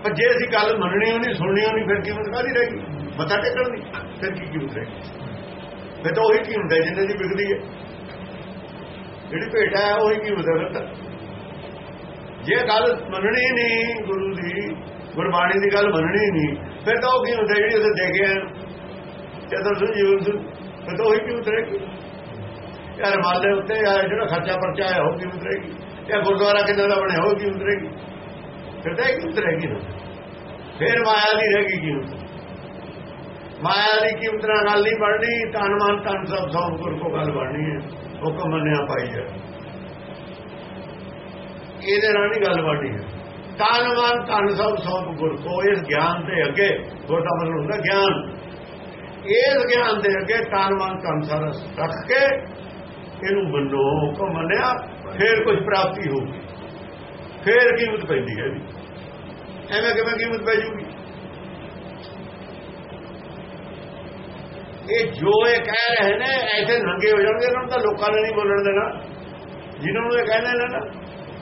ਪਰ ਜੇ ਅਸੀਂ ਗੱਲ ਮੰਨਣੀ ਹੋਣੀ ਸੁਣਨੀ ਹੋਣੀ ਫਿਰ ਕੀਮਤ ਕਾਹਦੀ ਰਹੇਗੀ ਮੱਥਾ ਟੇਕਣ ਦੀ। ਫਿਰ ਕੀ ਕੀਮਤ ਰਹੇਗੀ ਫਿਰ ਤਾਂ ਉਹੀ ਕੀਮਤ ਹੈ ਜਿੰਨੇ ਦੀ ਵਿਕਦੀ ਹੈ। ਜਿਹੜੀ ਭੇਟਾ ਹੈ, ਉਹੀ ਕੀਮਤ ਹੈ ਫਿਰ ਜੇ ਗੱਲ ਮੰਨਣੀ ਨਹੀਂ ਗੁਰੂ ਦੀ, ਗੁਰਬਾਣੀ ਦੀ ਗੱਲ ਮੰਨਣੀ ਨਹੀਂ, ਫਿਰ ਤਾਂ ਉਹ ਕੀ ਹੁੰਦਾ ਜਿਹੜੀ ਉਹਦੇ ਦੇ ਗਿਆ ਜਦੋਂ ਸੁਣ ਜੀਵਨ ਸੁਣ ਫਿਰ ਤਾਂ ਉਹੀ ਕੀਮਤ ਰਹੇਗੀ। ਯਾਰ ਮਾਲੇ ਉੱਤੇ ਯਾਰ ਜਿਹੜਾ ਖਰਚਾ ਪਰਚਾ ਆਇਆ, ਉਹ ਕੀਮਤ ਰਹੇਗੀ। ਜਾਂ ਗੁਰਦੁਆਰਾ ਕਿੰਨਾ ਦਾ ਬਣਿਆ, ਉਹ ਕੀਮਤ ਰਹੇਗੀ। ਫਿਰ ਤਾਂ ਇਹ ਕੀਮਤ ਰਹੇਗੀ ਨਾ। ਫਿਰ ਮਾਇਆ ਦੀ ਰਹੇਗੀ ਕੀਮਤ। ਮਾਇਆ ਦੀ ਕੀਮਤ ਨਾਲ ਗੱਲ ਨਹੀਂ ਬਣਨੀ ਤਨ ਮਨ ਤਨ ਸਭ ਸੌਂ ਗੁਰ ਕੋ ਗੱਲ ਬਣਨੀ ਹੈ। ਹੁਕਮ ਮੰਨਿਆ ਪਾਈ ਹੈ। ਇਹਦੇ ਨਾਲ ਨਹੀਂ ਗੱਲ ਬਣਨੀ ਹੈ। ਤਨ ਮਨ ਤਨ ਸਭ ਸੌਂ ਗੁਰ ਕੋ ਇਸ ਗਿਆਨ ਤੇ ਅੱਗੇ ਗੁਰ ਦਾ ਮਤਲਬ ਹੁੰਦਾ ਗਿਆਨ। ਇਸ ਗਿਆਨ ਦੇ ਅੱਗੇ ਤਨ ਮਨ ਤਨ ਸਾਰਾ ਰੱਖ ਕੇ ਇਹਨੂੰ ਮੰਨੋ, ਹੁਕਮ ਮੰਨਿਆ, ਫਿਰ ਕੁਝ ਪ੍ਰਾਪਤੀ ਹੋਊਗੀ। ਫਿਰ ਕੀਮਤ ਪੈਂਦੀ ਹੈ ਇਹਦੀ। ਐਵੇਂ ਕਿਵੇਂ ਕੀਮਤ ਪੈ ਜੂਗੀ ਇਹ ਜੋ ਇਹ ਕਹਿ ਰਹੇ ਨੇ ਐਸੇ ਨੰਗੇ ਹੋ ਜਾਣਗੇ ਇਹਨਾਂ ਨੂੰ ਤਾਂ ਲੋਕਾਂ ਨੇ ਨਹੀਂ ਬੋਲਣ ਦੇਣਾ। ਜਿਨ੍ਹਾਂ ਨੂੰ ਇਹ ਕਹਿੰਦੇ ਨੇ ਨਾ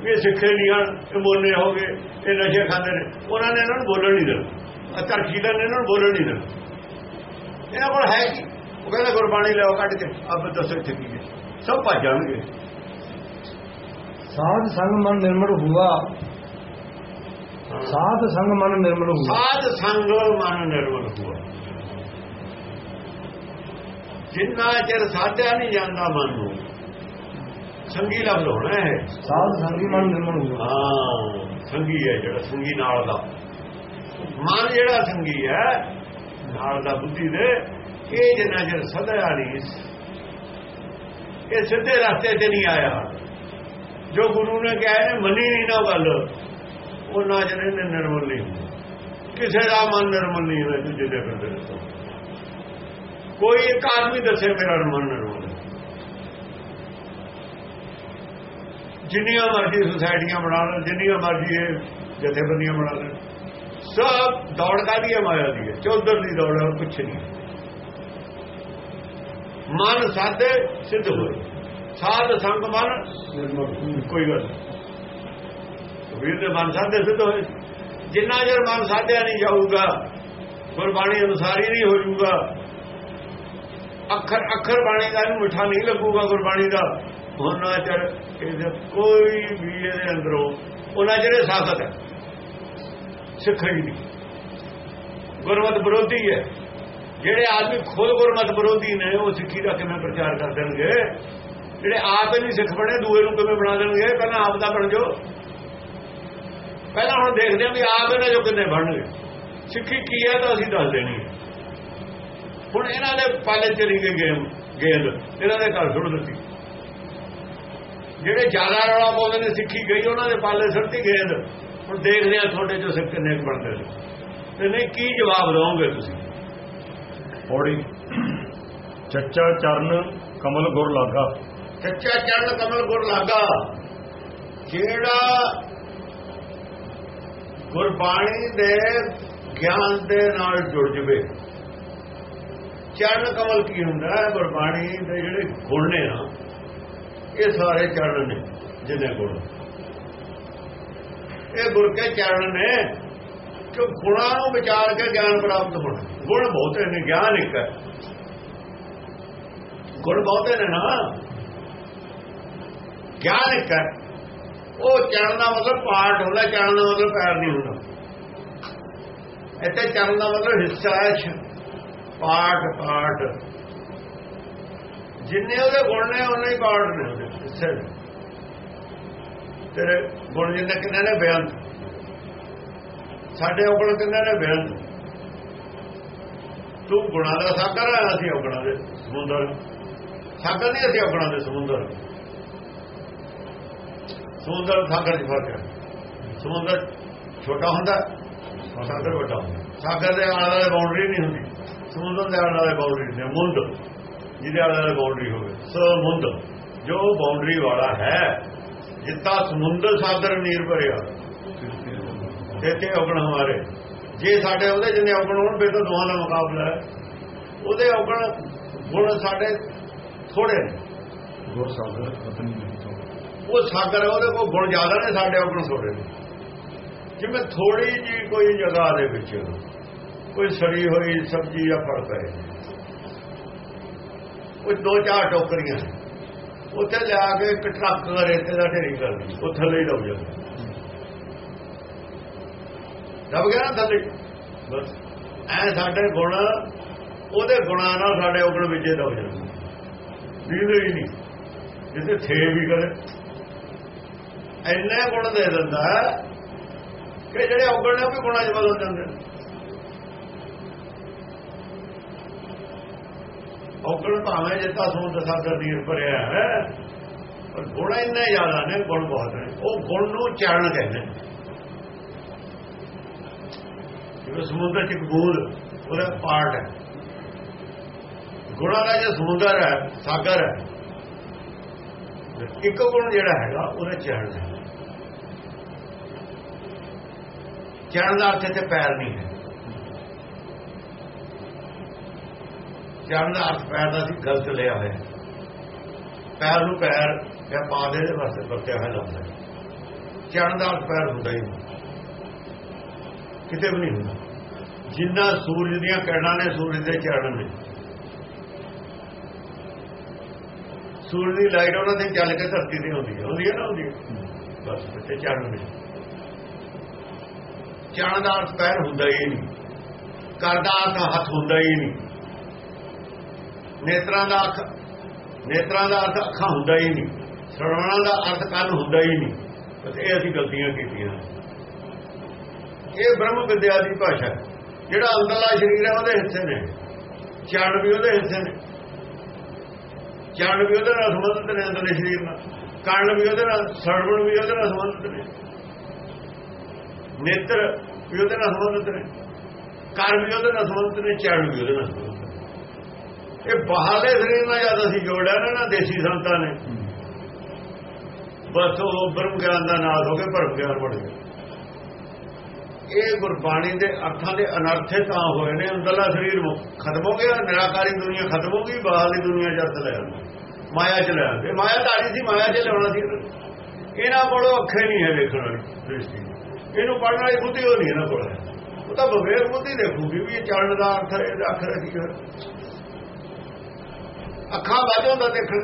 ਵੀ ਇਹ ਸਿੱਖੇ ਨਹੀਂ ਹਨ ਇਹ ਮੋਨੇ ਹੋ ਗਏ ਇਹ ਨਸ਼ੇ ਖਾਂਦੇ ਨੇ ਉਹਨਾਂ ਨੇ ਇਹਨਾਂ ਨੂੰ ਬੋਲਣ ਨਹੀਂ ਦੇਣਾ। ਆ ਤਰਕੀਦਾਂ ਨੇ ਇਹਨਾਂ ਨੂੰ ਬੋਲਣ ਨਹੀਂ ਦੇਣਾ। ਇਹਨਾਂ ਕੋਲ ਹੈ ਕੀ? ਉਹ ਕਹਿੰਦਾ ਗੁਰਬਾਣੀ ਲਿਆਓ ਕੱਢ ਕੇ ਅਬ ਦੱਸੋ ਇੱਥੇ ਕੀ ਹੈ। ਸਭ ਭੱਜ ਜਾਣਗੇ। ਸਾਧ ਸੰਗ ਮਨ ਨਿਰਮਲ ਹੁਆ। ਸਾਧ ਸੰਗ ਮਨ ਨਿਰਮਲ ਹੁਆ। ਸਾਧ ਸੰਗ ਮਨ ਨਿਰਮਲ ਹੁਆ। ਜਿੰਨਾ ਚਿਰ ਸਾਧਿਆ ਨਹੀਂ ਜਾਂਦਾ ਮਨ ਨੂੰ ਸੰਗੀ ਲਫ਼ਜ਼ ਹੋਣਾ ਹੈ ਸਾਧ ਸੰਗੀ ਮਨ ਨਿਰਮਲ ਹਾਂ ਸੰਗੀ ਹੈ ਜਿਹੜਾ ਸੰਗੀ ਨਾਲ ਦਾ। ਮਨ ਜਿਹੜਾ ਸੰਗੀ ਹੈ ਨਾਲ ਦਾ ਬੁੱਧੀ ਦੇ ਇਹ ਜਿੰਨਾ ਚਿਰ ਸਦਿਆ ਨਹੀਂ ਇਹ ਸਿੱਧੇ ਰਸਤੇ ਤੇ ਨਹੀਂ ਆਇਆ। ਜੋ ਗੁਰੂ ਨੇ ਕਿਹਾ ਨੇ ਮੰਨੀ ਨਹੀਂ ਨਾ ਗੱਲ। ਉਹ ਨਾ ਜਨੇ ਨਿਰਮਲ ਨਹੀਂ। ਕਿਸੇ ਦਾ ਮਨ ਨਿਰਮਲ ਨਹੀਂ ਹੋਇਆ ਤੂੰ ਜਿੱਦੇ ਫਿਰਦੇ ਨੇ ਕੋਈ ਇੱਕ ਆਦਮੀ ਦੱਸੇ ਮੇਰਾ ਮਨ ਨਿਰਮਲ ਹੈ ਜਿੰਨੀਆਂ ਮਰਜ਼ੀ ਸੁਸਾਇਟੀਆਂ ਬਣਾ ਲੈਣ, ਜਿੰਨੀਆਂ ਮਰਜ਼ੀ ਇਹ ਜਥੇਬੰਦੀਆਂ ਬਣਾ ਲੈਣ। ਸਭ ਦੌੜ ਕਾਦੀ ਹੈ ਮਾਇਆ ਦੀ? ਹੈ ਚੌਧਰ ਦੀ ਦੌੜ ਹੈ ਕੁਛ ਨਹੀਂ। ਮਨ ਸਾਧੇ, ਸਿੱਧ ਹੋਏ। ਸਾਧ ਸੰਗ ਮਨ ਕੋਈ ਗੱਲ ਨਹੀਂ। ਵੀਰ ਦੇ ਮਨ ਸਾਧੇ, ਸਿੱਧ ਹੋਏ। ਜਿੰਨਾ ਜਰ ਮਨ ਸਾਧਿਆ ਨਹੀਂ ਜਾਊਗਾ, ਗੁਰਬਾਣੀ ਅਨੁਸਾਰ ਹੀ ਨਹੀਂ ਹੋ ਜਾਊਗਾ ਅੱਖਰ ਅੱਖਰ ਬਾਣੀ ਦਾ ਨੂੰ ਮਿੱਠਾ ਨਹੀਂ ਲੱਗੂਗਾ ਗੁਰਬਾਣੀ ਦਾ। ਉਹਨਾਂ ਚਿਰ ਇਹਦੇ ਕੋਈ ਵੀ ਇਹਦੇ ਅੰਦਰੋਂ, ਉਹਨਾਂ ਜਿਹੜੇ ਸਾਖਤ ਹੈ। ਸਿੱਖਣ ਦੀ ਗੁਰਮਤ ਵਿਰੋਧੀ ਹੈ। ਜਿਹੜੇ ਆਦਮੀ ਖੁਦ ਗੁਰਮਤ ਵਿਰੋਧੀ ਨੇ, ਉਹ ਸਿੱਖੀ ਦਾ ਕਿਵੇਂ ਪ੍ਰਚਾਰ ਕਰ ਦੇਣਗੇ? ਜਿਹੜੇ ਆਪ ਹੀ ਨਹੀਂ ਸਿੱਖ ਬਣੇ, ਦੂਏ ਨੂੰ ਕਿਵੇਂ ਬਣਾ ਦੇਣਗੇ? ਪਹਿਲਾਂ ਆਪ ਦਾ ਬਣ ਜਾਓ। ਪਹਿਲਾਂ ਹੁਣ ਦੇਖਦੇ ਹਾਂ ਵੀ ਆਪ ਇਹਨਾਂ ਜੋ ਕਿੰਨੇ ਬਣਨਗੇ। ਸਿੱਖੀ ਕੀ ਹੈ ਤਾਂ ਅਸੀਂ ਦੱਸ ਦੇਣੀ ਹੈ। ਹੁਣ ਇਹਨਾਂ ਦੇ ਪਾਲੇ ਚਲੀ ਗਈ ਗੇਮ ਗੇਂਦ। ਇਹਨਾਂ ਦੇ ਘਰ ਸੁੱਟ ਦਿੱਤੀ। ਜਿਹੜੇ ਜ਼ਿਆਦਾ ਰੌਲਾ ਪਾਉਂਦੇ ਨੇ ਸਿੱਖੀ ਗਈ ਉਹਨਾਂ ਦੇ ਪਾਲੇ ਸੁੱਟੀ ਗੇਂਦ। ਹੁਣ ਦੇਖਦੇ ਆ ਤੁਹਾਡੇ ਜੋ ਸਿੱਖ ਕਿੰਨੇ ਬਣਦੇ ਨੇ। ਤੇ ਨਹੀਂ ਕੀ ਜਵਾਬ ਦਵੋਗੇ ਤੁਸੀਂ? ਪੌੜੀ। ਚੱਚਾ ਚਰਨ ਕਮਲ ਗੁਰ ਲਾਗਾ। ਸੱਚਾ ਚਰਨ ਕਮਲ ਗੁਰ ਲਾਗਾ। ਜਿਹੜਾ ਗੁਰਬਾਣੀ ਦੇ ਗਿਆਨ ਦੇ ਨਾਲ ਜੁੜ ਜਵੇ। ਚਰਨ ਕਮਲ ਕੀ ਹੁੰਦਾ? ਹੈ ਗੁਰਬਾਣੀ ਦੇ ਜਿਹੜੇ ਗੁਣ ਨੇ ਨਾ, ਇਹ ਸਾਰੇ ਚਰਨ ਨੇ, ਜਿੰਨੇ ਗੁਣ। ਇਹ ਗੁਰ ਕੇ ਚਰਨ ਨੇ ਕਿ ਗੁਣਾਂ ਨੂੰ ਵਿਚਾਰ ਕੇ ਗਿਆਨ ਪ੍ਰਾਪਤ ਹੋਣਾ। ਗੁਣ ਬਹੁਤੇ ਨੇ, ਗਿਆਨ ਇੱਕ ਹੈ। ਗੁਣ ਬਹੁਤੇ ਨੇ ਨਾ। ਗਿਆਨ ਇੱਕ ਹੈ। ਉਹ ਚਰਨ ਦਾ ਮਤਲਬ ਪਾਰਟ ਹੁੰਦਾ ਚਰਨ ਦਾ ਮਤਲਬ ਪੈਰ ਨਹੀਂ ਹੁੰਦਾ। ਇੱਥੇ ਚਰਨ ਦਾ ਮਤਲਬ ਹਿੱਸਾ ਹੈ ਛ- ਪਾਰਟ ਜਿੰਨੇ ਉਹਦੇ ਗੁਣ ਨੇ ਉਹਨੇ ਹੀ ਪਾਰਟ ਨੇ ਉਹਦੇ ਹਿੱਸੇ ਤੇਰੇ ਗੁਣ ਜਿੰਨੇ ਕਿੰਨੇ ਨੇ, ਬਿਆਨ। ਸਾਡੇ ਔਗਣ ਕਿੰਨੇ ਨੇ, ਬਿਆਨ। ਤੂੰ ਗੁਣਾ ਦਾ ਸਾਗਰ ਹੈ ਅਸੀਂ ਔਗਣਾ ਦੇ ਸਮੁੰਦਰ। ਸਾਗਰ ਨਹੀਂ, ਅਸੀਂ ਔਗਣਾ ਦੇ ਸਮੁੰਦਰ। ਸਮੁੰਦਰ, ਸਾਗਰ ਚ ਫ਼ਰਕ ਹੈ। ਸਮੁੰਦਰ ਛੋਟਾ ਹੁੰਦਾ, ਸਾਗਰ ਵੱਡਾ ਹੁੰਦਾ। ਸਾਗਰ ਦੇ ਆਲੇ ਵਾਲੇ ਬਾਉਂਡਰੀ ਨਹੀਂ ਹੁੰਦੀ। ਸਮੁੰਦਰ ਦੇ ਆਲੇ ਦੁਆਲੇ ਬਾਉਂਡਰੀ ਹੈ ਮੁੰਦ ਜਿਹਦੇ ਆਲੇ ਦੁਆਲੇ ਬਾਉਂਡਰੀ ਹੋਵੇ ਸਮੁੰਦ। ਜੋ ਬਾਉਂਡਰੀ ਵਾਲਾ ਹੈ ਜਿੱਤਾ ਸਮੁੰਦਰ ਸਾਗਰ ਨੀਰ ਭਰਿਆ ਇੱਥੇ ਔਗਣ ਹਮਾਰੇ। ਜੇ ਸਾਡੇ ਉਹਦੇ ਜਿੰਨੇ ਔਗਣ ਹੋਣ ਫਿਰ ਤਾਂ ਦੋਹਾਂ ਦਾ ਮੁਕਾਬਲਾ ਹੈ। ਉਹਦੇ ਔਗਣ ਗੁਣ ਸਾਡੇ ਥੋੜੇ ਨੇ। ਗੁਰ ਸਾਗਰ ਤੋਂ ਉਹ ਸਾਗਰ ਉਹਦੇ ਕੋਲ ਗੁਣ ਜ਼ਿਆਦਾ ਨੇ ਸਾਡੇ ਕੋਲ ਥੋੜੇ ਨੇ। ਜਿਵੇਂ ਥੋੜੀ ਜੀ ਕੋਈ ਜਗ੍ਹਾ ਦੇ ਵਿੱਚ ਕੋਈ ਸੜੀ ਹੋਈ ਸਬਜ਼ੀ ਜਾਂ ਫੜ ਪਏ ਕੋਈ ਦੋ ਚਾਰ ਟੋਕਰੀਆਂ। ਉੱਥੇ ਲਿਆ ਕੇ ਇੱਕ ਟਰੱਕ ਰੇਤੇ ਦਾ ਢੇਰੀ ਕਰ ਦਿੱਤੀ ਉਹ ਥੱਲੇ ਹੀ ਦਬ ਜਾਂਦਾ। ਦਬ ਗਿਆ ਨਾ ਥੱਲੇ। ਬਸ। ਐ ਸਾਡੇ ਗੁਣ, ਉਹਦੇ ਗੁਣਾਂ ਨਾਲ ਸਾਡੇ ਉਗਣ ਵਿੱਚੇ ਦਬ ਜਾਂਦੇ। ਦੀਦੇ ਹੀ ਨਹੀਂ। ਜਿੱਥੇ ਥੇ ਵੀ ਕਰੇ। ਇੰਨੇ ਗੁਣ ਦੇ ਦਿੰਦਾ ਕਿ ਜਿਹੜੇ ਉਗਣ ਨੇ ਉਹ ਵੀ ਗੁਣਾਂ 'ਚ ਬਦਲ ਜਾਂਦੇ ਨੇ। ਔਗਣ ਭਾਵੇਂ ਜਿੱਤਾ ਸਮੁੰਦਰ ਸਾਗਰ ਦੀ ਭਰਿਆ ਹੈ, ਪਰ ਗੁਣ ਇੰਨੇ ਜ਼ਿਆਦਾ ਨੇ, ਗੁਣ ਬਹੁਤ ਨੇ। ਉਹ ਗੁਣ ਨੂੰ ਚੜਨ ਕਹਿੰਦੇ ਨੇ। ਜਿਵੇਂ ਸਮੁੰਦਰ ਚ ਇੱਕ ਉਹਦਾ ਪਾਰਟ ਹੈ। ਗੁਣਾਂ ਦਾ ਜੇ ਸਮੁੰਦਰ ਹੈ, ਸਾਗਰ ਹੈ, ਇੱਕ ਗੁਣ ਜਿਹੜਾ ਹੈਗਾ, ਉਹਦਾ ਚੜਨ ਹੈ ਚਰਨ ਦਾ ਅਰਥ ਤੇ ਪੈਰ ਨਹੀਂ ਹੈ। ਚੜਨ ਦਾ ਅਰਥ ਪੈਰ ਦਾ ਸੀ ਗਲਤ ਲਿਆ ਹੋਇਆ। ਪੈਰ ਨੂੰ ਪੈਰ ਜਾਂ ਪਾ ਦੇ ਦੇ ਵਾਸਤੇ ਵਰਤਿਆ ਹੋਇਆ ਲਫ਼ਜ਼ ਹੈ। ਚੜਨ ਦਾ ਅਰਥ ਪੈਰ ਹੁੰਦਾ ਹੀ ਨਹੀਂ। ਕਿਤੇ ਵੀ ਨਹੀਂ ਹੁੰਦਾ। ਜਿੰਨਾ ਸੂਰਜ ਦੀਆਂ ਕਿਰਨਾਂ ਨੇ ਸੂਰਜ ਦੇ ਚੜਨ ਨੇ ਸੂਰਜ ਦੀ ਲਾਈਟ ਉਹਨਾਂ ਤੇ ਚੱਲ ਕੇ ਧਰਤੀ ਤੇ ਹੁੰਦੀ ਹੈ। ਹੁੰਦੀ ਹੈ ਨਾ, ਹੁੰਦੀ ਬਸ ਤੇ ਚੜਨ ਨੇ ਚੜਨ ਦਾ ਅਰਥ ਪੈਰ ਹੁੰਦਾ ਹੀ ਨਹੀਂ। ਕਰਦਾ ਅਰਥ ਹੱਥ ਹੁੰਦਾ ਹੀ ਨਹੀਂ। ਨੇਤਰਾਂ ਦਾ ਅਰਥ, ਨੇਤਰਾਂ ਦਾ ਅਰਥ ਅੱਖਾਂ ਹੁੰਦਾ ਹੀ ਨਹੀਂ, ਸਰਵਣਾ ਦਾ ਅਰਥ ਕੰਨ ਹੁੰਦਾ ਹੀ ਨਹੀਂ। ਬਸ ਇਹ ਅਸੀਂ ਗਲਤੀਆਂ ਕੀਤੀਆਂ। ਇਹ ਬ੍ਰਹਮ ਵਿਦਿਆ ਦੀ ਭਾਸ਼ਾ ਜਿਹੜਾ ਅੰਦਰਲਾ ਸਰੀਰ ਹੈ, ਉਹਦੇ ਹਿੱਸੇ ਨੇ। ਚਰਨ ਵੀ ਉਹਦੇ ਹਿੱਸੇ ਨੇ। ਚਰਨ ਵੀ ਉਹਦੇ ਨਾਲ ਸੰਬੰਧਿਤ ਨੇ ਅੰਦਰਲੇ ਸਰੀਰ ਨਾਲ। ਕੰਨ ਵੀ ਉਹਦੇ ਨਾਲ, ਸਰਵਣ ਵੀ ਉਹਦੇ ਨਾਲ ਸੰਬੰਧਿਤ ਨੇ। ਨੇਤਰ ਵੀ ਉਹਦੇ ਨਾਲ ਸੰਬੰਧਿਤ ਨੇ। ਕੰਨ ਵੀ ਉਹਦੇ ਨਾਲ ਸੰਬੰਧਿਤ ਨੇ ਚਰਨ ਵੀ ਉਹਦੇ ਨਾਲ ਸੰਬੰਧਿਤ ਇਹ ਬਾਹਰਲੇ ਸਰੀਰ ਨਾਲ ਜਦ ਅਸੀਂ ਜੋੜਿਆ ਨਾ ਨਾ ਦੇਸੀ ਸੰਤਾਂ ਨੇ। ਬਸ ਉਹ ਬ੍ਰਹਮ ਗਿਆਨ ਦਾ ਨਾਸ ਹੋ ਕੇ ਭਰਮ ਗਿਆਨ ਬਣ ਗਿਆ। ਇਹ ਗੁਰਬਾਣੀ ਦੇ ਅਰਥਾਂ ਦੇ ਅਨਰਥੇ ਤਾਂ ਹੋਏ ਨੇ, ਅੰਦਰਲਾ ਸਰੀਰ ਖਤਮ ਹੋ ਗਿਆ, ਨਿਰਾਕਾਰੀ ਦੁਨੀਆ ਖਤਮ ਹੋ ਗਈ ਬਾਹਰਲੀ ਦੁਨੀਆ ਜਦ ਲੈ ਆਉਂਦੀ। ਮਾਇਆ ਚ ਲੈ ਆਉਂਦੇ। ਮਾਇਆ ਧਾਰੀ ਸੀ, ਮਾਇਆ ਚ ਲਿਆਉਣਾ ਸੀ। ਇਹਨਾਂ ਇਹਨਾਂ ਕੋਲੋਂ ਅੱਖੇ ਨਹੀਂ ਹੈ ਦੇਖਣ ਵਾਲੀ ਦ੍ਰਿਸ਼ਟੀ। ਇਹਨੂੰ ਪੜਨ ਵਾਲੀ ਬੁੱਧੀ ਉਹ ਨਹੀਂ ਇਹਨਾਂ ਕੋਲ ਹੈ। ਉਹ ਤਾਂ ਬਵੇਰ ਬੁੱਧੀ ਦੇਖੂਗੀ ਵੀ ਇਹ ਚੱਲਣ ਦਾ ਅਰਥ ਹੈ, ਇਹਦਾ ਅੱਖਰ ਕੀ ਹੈ। ਅੱਖਾਂ ਬਾਝੋਂ ਦਾ ਦੇਖਣ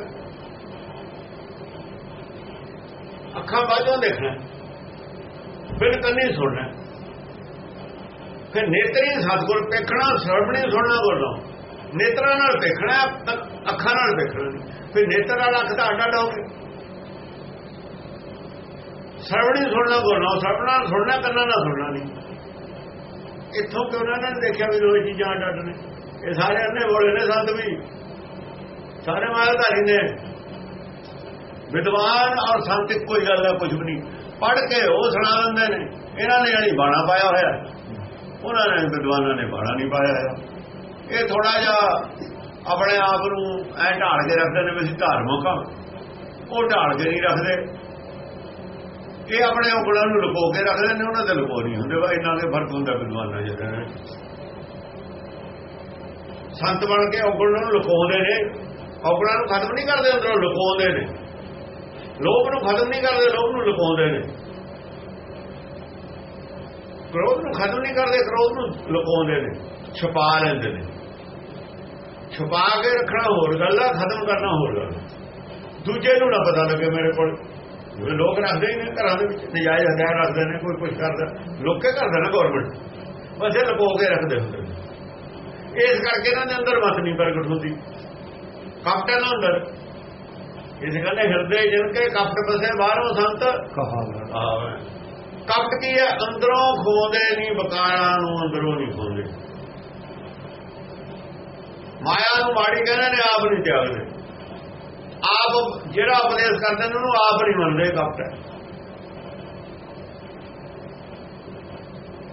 ਅੱਖਾਂ ਬਾਝੋਂ ਦੇਖਣਾ ਬਿਨ ਕੰਨੀ ਸੁਣਨਾ। ਫਿਰ ਨੇਤਰੀ ਸਤਗੁਰ ਵੇਖਣਾ ਸਰਵਣੀ ਸੁਣਨਾ ਬੋਲੋ ਨੇਤਰਾਂ ਨਾਲ ਵੇਖਣਾ ਅੱਖਾਂ ਨਾਲ ਵੇਖਣਾ ਫਿਰ ਨੇਤਰ ਵਾਲਾ ਅੱਖ ਤਾਂ ਅੱਡਾ ਡਾਉਗੇ ਸਰਵਣੀ ਸੁਣਨਾ ਬੋਲੋ ਸਰਵਣਾ ਸੁਣਨਾ, ਕੰਨਾਂ ਨਾਲ ਸੁਣਨਾ ਨਹੀਂ। ਇੱਥੋਂ ਕਿ ਉਹਨਾਂ ਨੇ ਦੇਖਿਆ ਵੀ ਦੋ ਚੀਜ਼ਾਂ ਅੱਡ ਅੱਡ ਨੇ। ਇਹ ਸਾਰੇ ਅੰਨੇ ਬੋਲੇ ਨੇ ਸੰਤ ਵੀ। ਸਾਰੇ ਮਾਇਆਧਾਰੀ ਨੇ। ਵਿਦਵਾਨ ਔਰ ਸੰਤ ਕੋਈ ਗੱਲ ਦਾ ਕੁਝ ਵੀ ਨਹੀਂ। ਪੜ ਕੇ ਉਹ ਸੁਣਾ ਦਿੰਦੇ ਨੇ। ਇਹਨਾਂ ਨੇ ਜਾਨੀ ਬਾਣਾ ਪਾਇਆ ਹੋਇਆ, ਉਹਨਾਂ ਨੇ ਵਿਦਵਾਨਾਂ ਨੇ ਬਾਣਾ ਨਹੀਂ ਪਾਇਆ ਹੋਇਆ। ਇਹ ਥੋੜਾ ਜਿਹਾ ਆਪਣੇ ਆਪ ਨੂੰ ਐ ਢਾਲ ਕੇ ਰੱਖਦੇ ਨੇ ਵੀ ਅਸੀਂ ਧਾਰਮਿਕ ਆ ਉਹ ਢਾਲ ਕੇ ਨਹੀਂ ਰੱਖਦੇ। ਇਹ ਆਪਣੇ ਉਂਗਲਾਂ ਨੂੰ ਲੁਕੋ ਕੇ ਰੱਖਦੇ ਨੇ, ਉਹਨਾਂ ਦੇ ਲੁਕੋ ਨਹੀਂ ਹੁੰਦੇ। ਵਾ ਇਹਨਾਂ ਦੇ ਫ਼ਰਕ ਹੁੰਦਾ ਵਿਦਵਾਨਾਂ ਜਿਹੜੇ। ਸੰਤ ਬਣ ਕੇ ਔਗਣਾਂ ਨੂੰ ਲੁਕਾਉਂਦੇ ਨੇ। ਔਗਣਾਂ ਨੂੰ ਖਤਮ ਨਹੀਂ ਕਰਦੇ, ਅੰਦਰੋਂ ਲੁਕਾਉਂਦੇ ਨੇ। ਲੋਭ ਨੂੰ ਖਤਮ ਨਹੀਂ ਕਰਦੇ, ਲੋਭ ਨੂੰ ਲੁਕਾਉਂਦੇ ਨੇ। ਕ੍ਰੋਧ ਨੂੰ ਖਤਮ ਨਹੀਂ ਕਰਦੇ, ਕ੍ਰੋਧ ਨੂੰ ਲੁਕਾਉਂਦੇ ਨੇ, ਛੁਪਾ ਲੈਂਦੇ ਨੇ। ਛੁਪਾ ਕੇ ਰੱਖਣਾ ਹੋਰ ਗੱਲ ਆ, ਖਤਮ ਕਰਨਾ ਹੋਰ ਗੱਲ ਆ। ਦੂਜੇ ਨੂੰ ਨਾ ਪਤਾ ਲੱਗੇ ਮੇਰੇ ਕੋਲ। ਜਿਵੇਂ ਲੋਕ ਰੱਖਦੇ ਹੀ ਨੇ, ਘਰਾਂ ਦੇ ਵਿੱਚ ਨਜਾਇਜ਼ ਹਥਿਆਰ ਰੱਖਦੇ ਨੇ, ਕੋਈ ਕੁਝ ਕਰਦਾ। ਲੋਕੇ ਕਰਦਾ ਨਾ ਗਵਰਨਮੈਂਟ ਬਸ ਇਹ ਲੁਕੋ ਕੇ ਰੱਖਦੇ ਹੁੰਦੇ ਨੇ। ਇਸ ਕਰਕੇ ਇਹਨਾਂ ਦੇ ਅੰਦਰ ਮਤ ਨਹੀਂ ਪ੍ਰਗਟ ਹੁੰਦੀ। ਕਪਟ ਨਾ ਅੰਦਰ? ਇਸ ਗੱਲ ਹਿਰਦੇ ਜਿਨ ਕੇ ਕਪਟ ਬਸੇ ਬਾਹਰੋਂ ਸੰਤ ਕਹਾ ਆਵੇ ਕਪਟ ਕੀ ਹੈ? ਅੰਦਰੋਂ ਖੋਦੇ ਨਹੀਂ ਬਕਾਰਾਂ ਨੂੰ ਅੰਦਰੋਂ ਨਹੀਂ ਖੋਦੇ। ਮਾਇਆ ਨੂੰ ਮਾੜੀ ਕਹਿੰਦੇ ਨੇ ਆਪ ਨਹੀਂ ਤਿਆਗਦੇ। ਆਪ ਜਿਹੜਾ ਉਪਦੇਸ਼ ਕਰਦੇ ਨੇ ਉਹਨੂੰ ਆਪ ਨਹੀਂ ਮੰਨਦੇ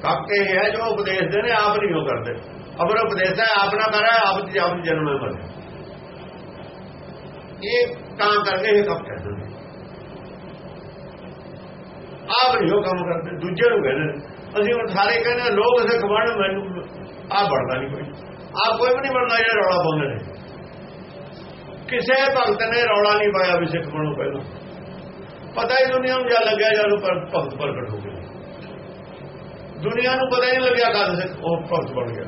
ਕਪਟ ਇਹ ਹੈ ਜੋ ਉਪਦੇਸ਼ ਦੇ ਨੇ ਆਪ ਨਹੀਂ ਉਹ ਕਰਦੇ। ਅਗਰ ਉਪਦੇਸ਼ ਹੈ ਆਪ ਨਾ ਕਰੇ ਆਪ ਜਨਮ ਹੈ ਮਰੇ। ਇਹ ਤਾਂ ਕਰਕੇ ਇਹ ਕਪਟ ਹੈ ਆਪ ਨਹੀਂ ਉਹ ਕੰਮ ਕਰਦੇ ਦੂਜੇ ਨੂੰ ਕਹਿੰਦੇ ਅਸੀਂ ਹੁਣ ਸਾਰੇ ਕਹਿੰਦੇ ਹਾਂ, ਲੋਕ ਇਸੇ ਕਮਾਣ ਮੈਨੂੰ ਆਪ ਬਣਦਾ ਨਹੀਂ ਕੋਈ। ਆਪ ਕੋਈ ਵੀ ਨਹੀਂ ਬਣਦਾ ਜਿਹੜਾ ਰੌਲਾ ਪਾਉਂਦੇ ਨੇ। ਕਿਸੇ ਭਗਤ ਨੇ ਰੌਲਾ ਨਹੀਂ ਪਾਇਆ ਵੀ ਸਿੱਖ ਬਣੋ ਪਹਿਲਾਂ। ਪਤਾ ਹੀ ਦੁਨੀਆ ਨੂੰ ਜਾ ਲੱਗਿਆ ਜਦੋਂ ਪਰ ਭਗਤ ਪ੍ਰਗਟ ਹੋ ਗਿਆ। ਦੁਨੀਆ ਨੂੰ ਪਤਾ ਹੀ ਨਹੀਂ ਲੱਗਿਆ ਕਦ ਸਿੱਖ ਉਹ ਭਗਤ ਬਣ ਗਿਆ।